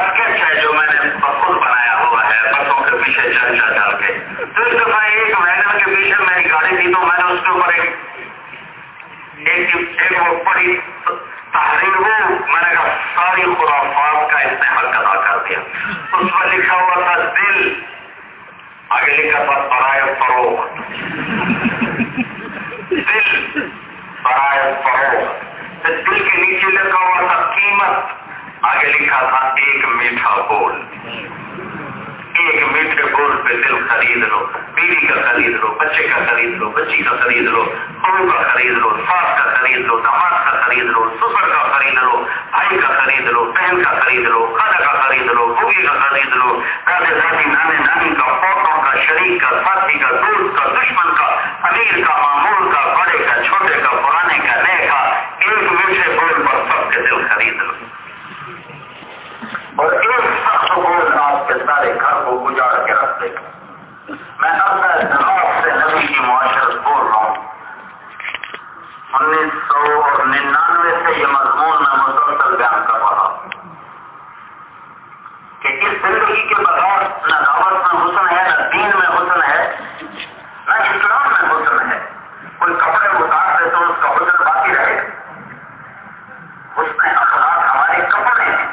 یہ ہے جو میں نے خود بنایا ہوا ہے بسوں کے پیچھے چل چل چل کے۔ تو اس دفعہ ایک ویگن کے پیچھے میری گاڑی تھی تو میں نے اس کے اوپر ایک ایک وہ بڑی تحریر ہو میں نے کہا، ساری خرافات کا استعمال ادا کر دیا۔ اس میں لکھا ہوا تھا، دل آگے لکھا تھا، برائے فروخت دل برائے فروخت دل کے نیچے لکھا ہوا تھا، قیمت آگے لکھا تھا ایک میٹھا بول ایک میٹھے بول پہ دل خرید لو بیوی کا خرید لو بچے کا خرید لو بچی کا خرید لو بہو کا خرید لو ساس کا خرید لو دماغ کا خرید لو سسر کا خرید لو بھائی کا خرید لو بہن کا خرید لو خالہ کا خرید لو بوگی کا خرید لو دادے دادی نانے نانی کا پوتوں کا شریک کا ساتھی کا دوست کا دشمن کا امیر کا معمول کا بڑے کا چھوٹے کا پرانے کا نئے کا ایک میٹھے بول پر سب کے دل خرید لو اور ایک شخص کو کے سارے گھر کو گجاڑ کے رکھ دے میں اپنے دماغ سے نبی کی معاشرت بول رہا ہوں انیس سو ننانوے سے یہ مضمون میں مسلسل بیان کر رہا ہوں کہ اس زندگی کے بعد نہ دعوت میں حسن ہے نہ دین میں حسن ہے نہ اسلام میں حسن ہے کوئی کپڑے اتار دے تو اس کا حسن باقی رہے حسن اخلاق ہمارے کپڑے ہیں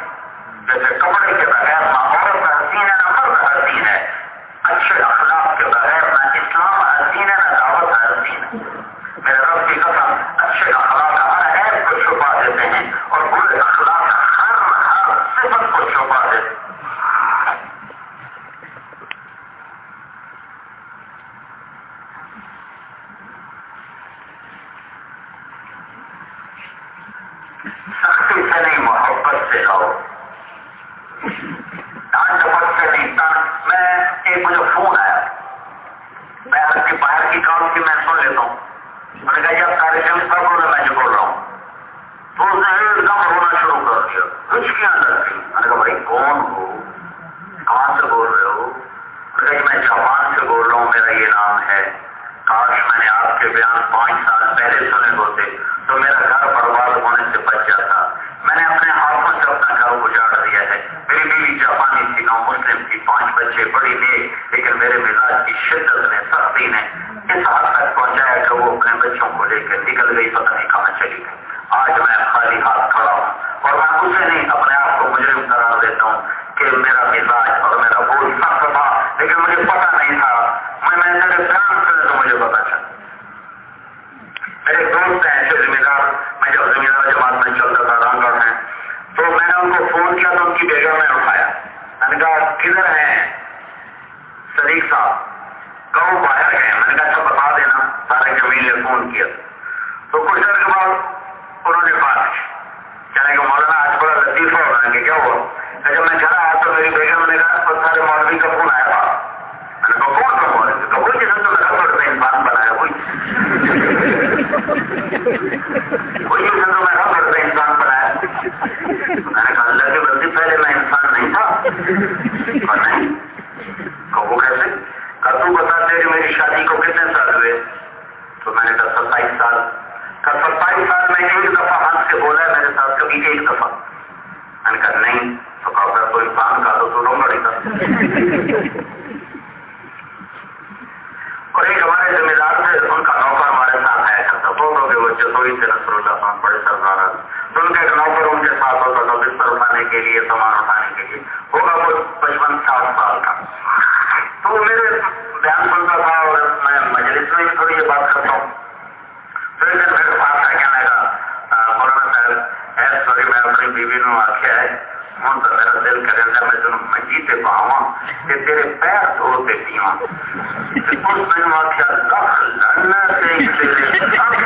جیسے کپڑے کے بغیر نہ عورت حسین ہے نہ مرد حسین ہے اچھے اخلاق کے بغیر نہ اسلام حسین ہے نہ دعوت حسین ہے میرے رب کی قسم اچھے اخلاق ہر عیب کو چھپا دیتے ہیں اور برے اخلاق ہر ہر صفت کو چھپا دیتے ہیں سختی سے نہیں محبت سے رہو ڈانٹ ڈپٹ سے نہیں میں ایک مجھے فون آیا میں آپ کے باہر کی کام کی میں سن لیتا ہوں میں نے کہا جب سارے جن سب بول میں جو بول رہا ہوں تو اس نے ایک دم رونا شروع کر دیا کچھ کے اندر تھی میں نے کہا بھائی کون ہو کہاں سے بول رہے ہو میں کہا میں جاپان سے بول رہا ہوں میرا یہ نام ہے کاش میں نے آپ کے بیان پانچ سال پہلے سنے ہوتے تو میرا گھر برباد ہونے سے بچ جاتا۔ میں نے اپنے ہاتھوں سے اپنا گھر اجاڑ دیا ہے۔ میری بیوی جاپانی تھی، نو مسلم تھی، پانچ بچے، بڑی نیک لیکن میرے مزاج کی شدت نے سختی نے اس حد تک پہنچایا کہ وہ اپنے بچوں کو لے کے نکل گئی، پتہ نہیں کہاں چلی گئی۔ آج میں خالی ہاتھ کھڑا ہوں اور میں اسے نہیں، اپنے آپ کو مجرم قرار دیتا ہوں کہ میرا مزاج میرے دوست ہیں، ایسے ذمہ دار میں جب ذمہ دار جماعت میں چلتا تھا، رام گڑھ میں۔ تو میں نے ان کو فون کیا، تو ان کی بیگم نے اٹھایا۔ میں نے کہا، کدھر ہیں؟ صدیق صاحب۔ کہوں باہر گئے۔ میں نے کہا اچھا بتا دینا۔ سارے جمیل نے فون کیا۔ تو کچھ دیر کے بعد انہوں نے بات کی۔ کہنے کہ مولانا، آج بڑا لطیفہ ہو رہا ہے، کیا ہوا؟ جب میں گھر آیا تو میری بیگم نے کہا، تو سارے مولوی کا فون آیا تھا۔ میں نے کہا، کون سا مولوی؟ تو کوئی جیسا تو میرا پڑتا انسان بنایا، کوئی انسان بنایا میں نے کہا اللہ کے بندی پہلے میں انسان نہیں تھا نہیں کہ وہ کیسے کہ تو بتا تیری میری شادی کو کتنے سال ہوئے تو میں نے کہا ستائیس سال کہ ستائیس سال میں ایک دفعہ ہاتھ سے بولا ہے میرے ساتھ کبھی ایک دفعہ میں نے کہا نہیں تو کہا اگر تو انسان کا تو تو ڈونگڑی کا اور ایک ہمارے ذمہ دار تھے، ان کا نوکر ہمارے ساتھ ہے کرتا بچے تو ہی بڑے سردار ان کے ساتھ ہوتا تھا بستر اٹھانے کے لیے سامان اٹھانے کے لیے ہوگا وہ پچپن سال کا تو میرے بیان سنتا تھا اور میں مجلس میں بھی تھوڑی یہ بات کرتا ہوں پاس کہنے کا مولانا صاحب سوری میں اپنی بیوی نے آخیا ہے، ہوں تو میرا دل کرے میں تمہیں مجید پاؤں۔ کہ تیرے پیر توڑ دیتی ہوں۔ کچھ دنوں کیا لکھ لڑنے سے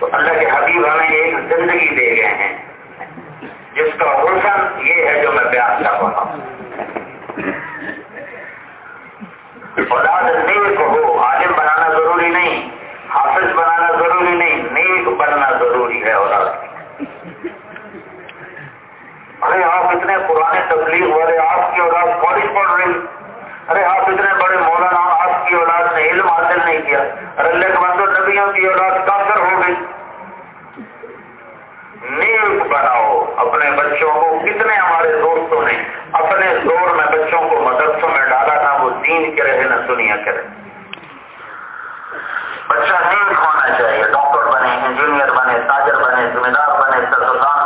تو اللہ کے حبیب ہمیں ایک زندگی دے گئے ہیں۔ جس کا حسن یہ ہے جو میں بیان کر رہا ہوں۔ مینار بنے سلطان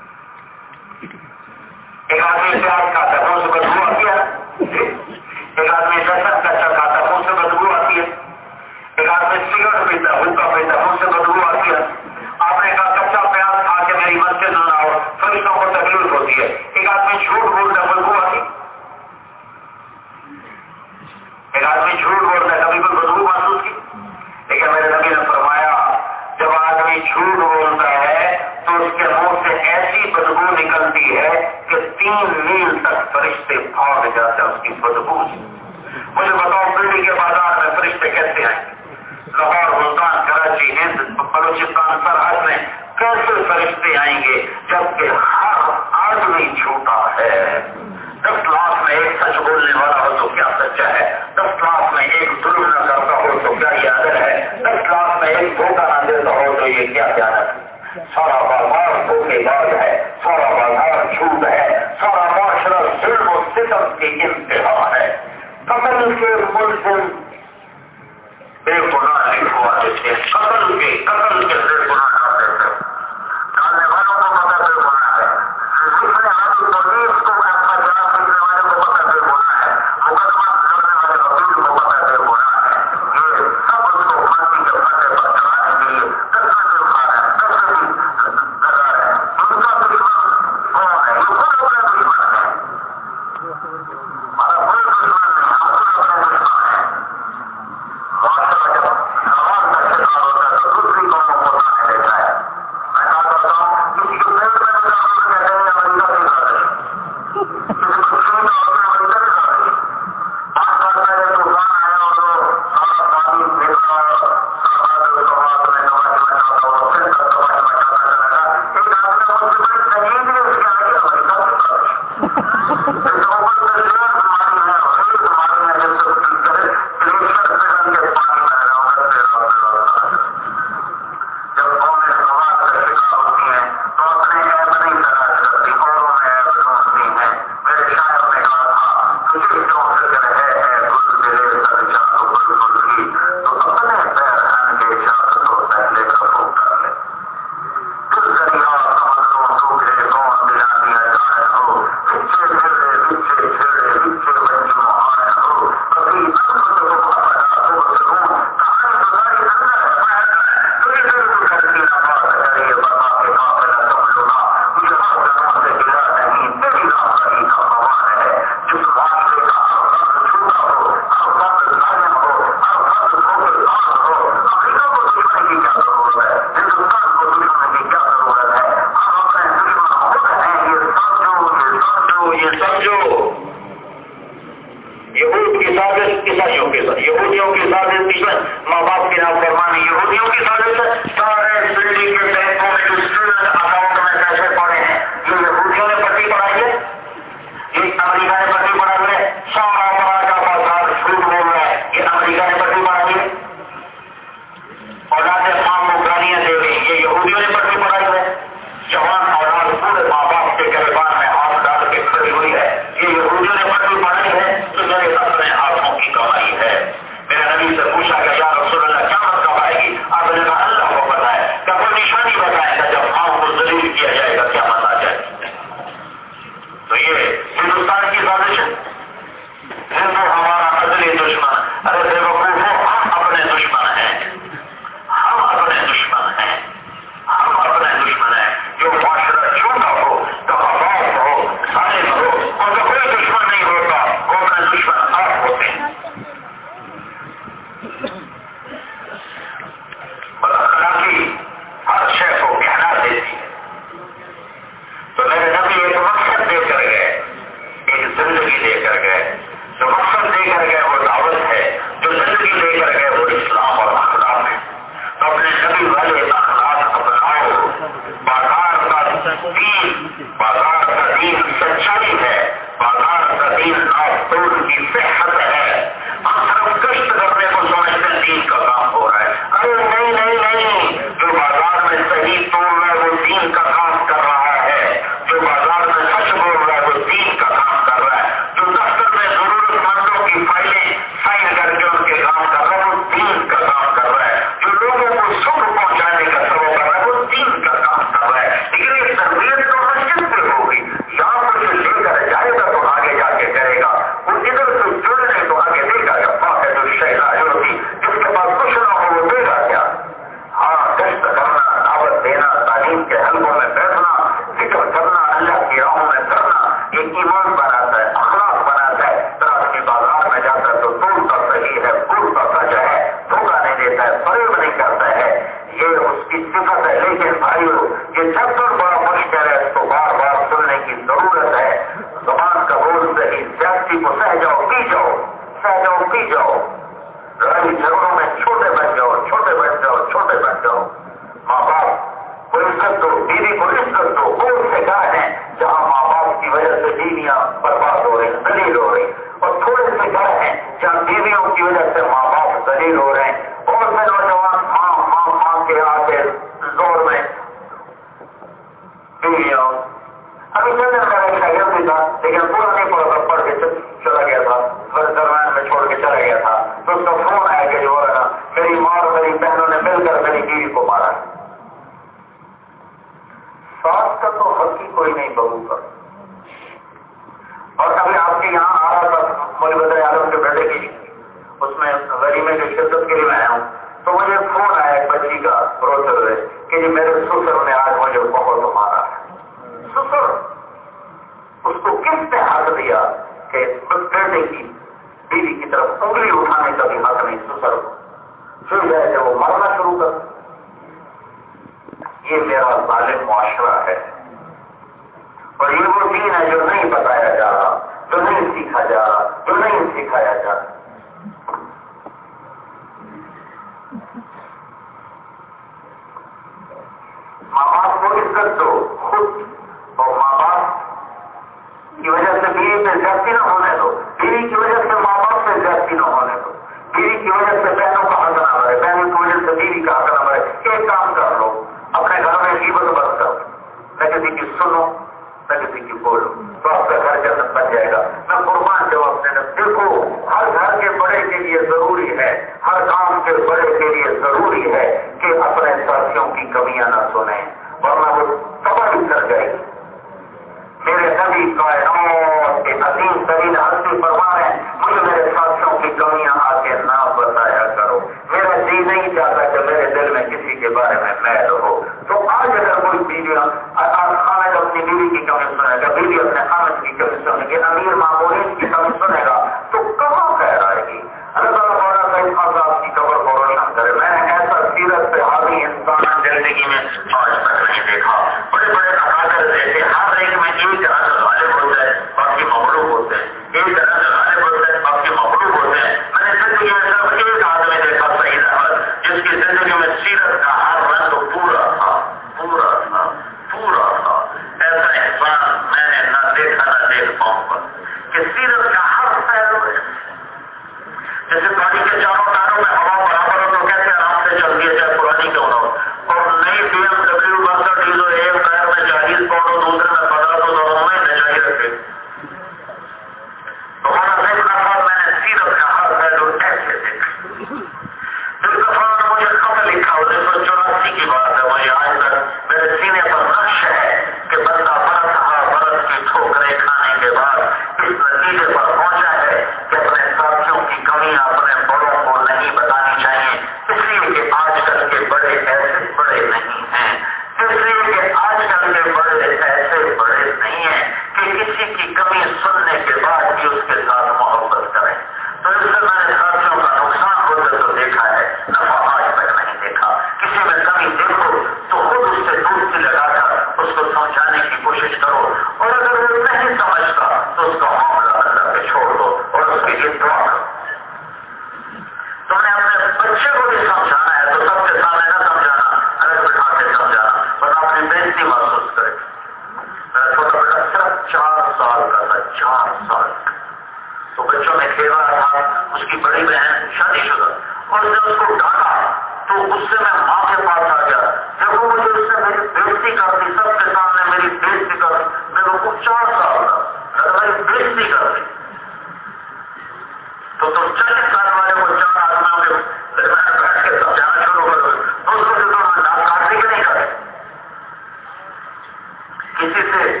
کسی سے،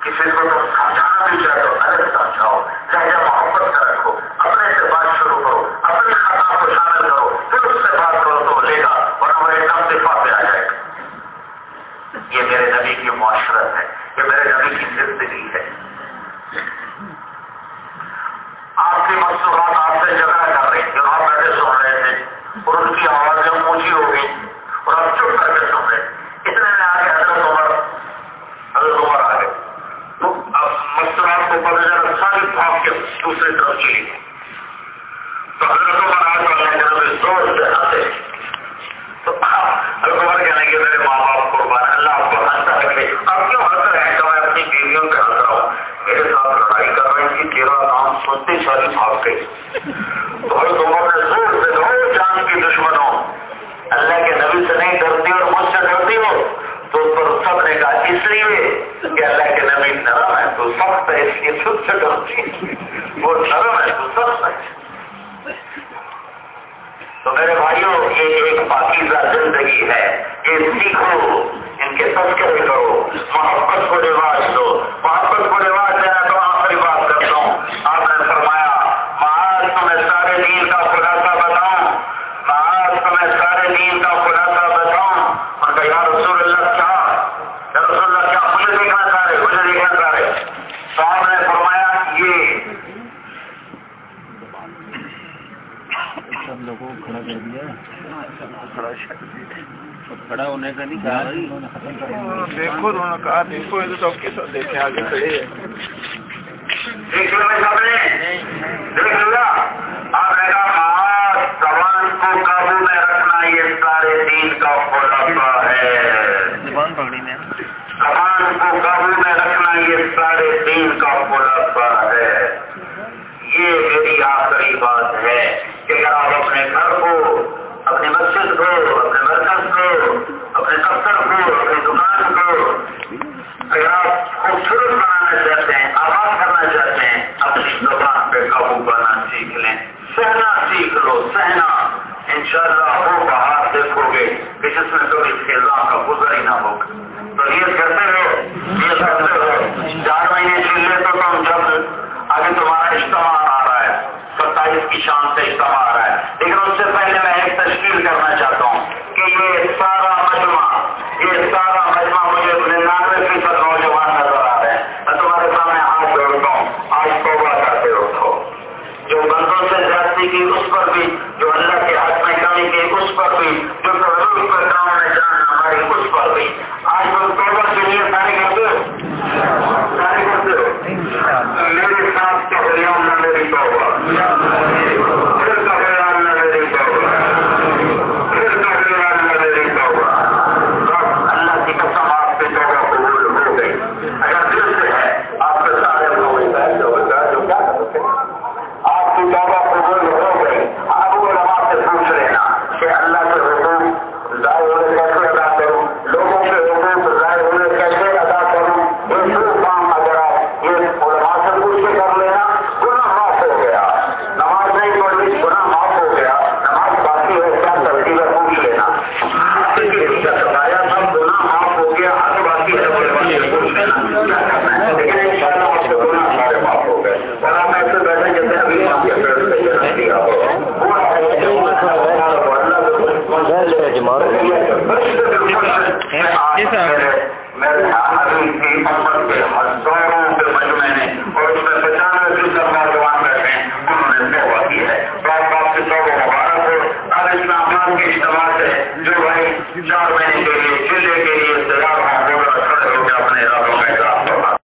کسی کو تم سمجھانا بھی چاہے تو الگ سمجھاؤ۔ لہجہ محبت کا رکھو۔ اپنے سے بات شروع کرو۔ اپنے خطا کو شامل کرو۔ پھر اس سے بات کرو تو لے گا اور وہ کم دفاع پہ آ جائے گا۔ یہ میرے نبی کی معاشرت ہے۔ یہ میرے نبی کی زندگی ہے۔ سے ڈرتی۔ وہ نرم ہے تو سخت ہے۔ تو میرے بھائیوں، یہ ایک پاکیزہ زندگی ہے۔ یہ سیکھو، ان کے تذکرے کرو، محبت کو روا نہیں کہا دیکھو کہا دیکھو یہ تو سب کے ساتھ آگے زبان کو قابو میں رکھنا یہ سارے دین کا ہے پکڑی میں۔ زبان کو قابو میں رکھنا یہ سارے دین کا فلسفہ ہے۔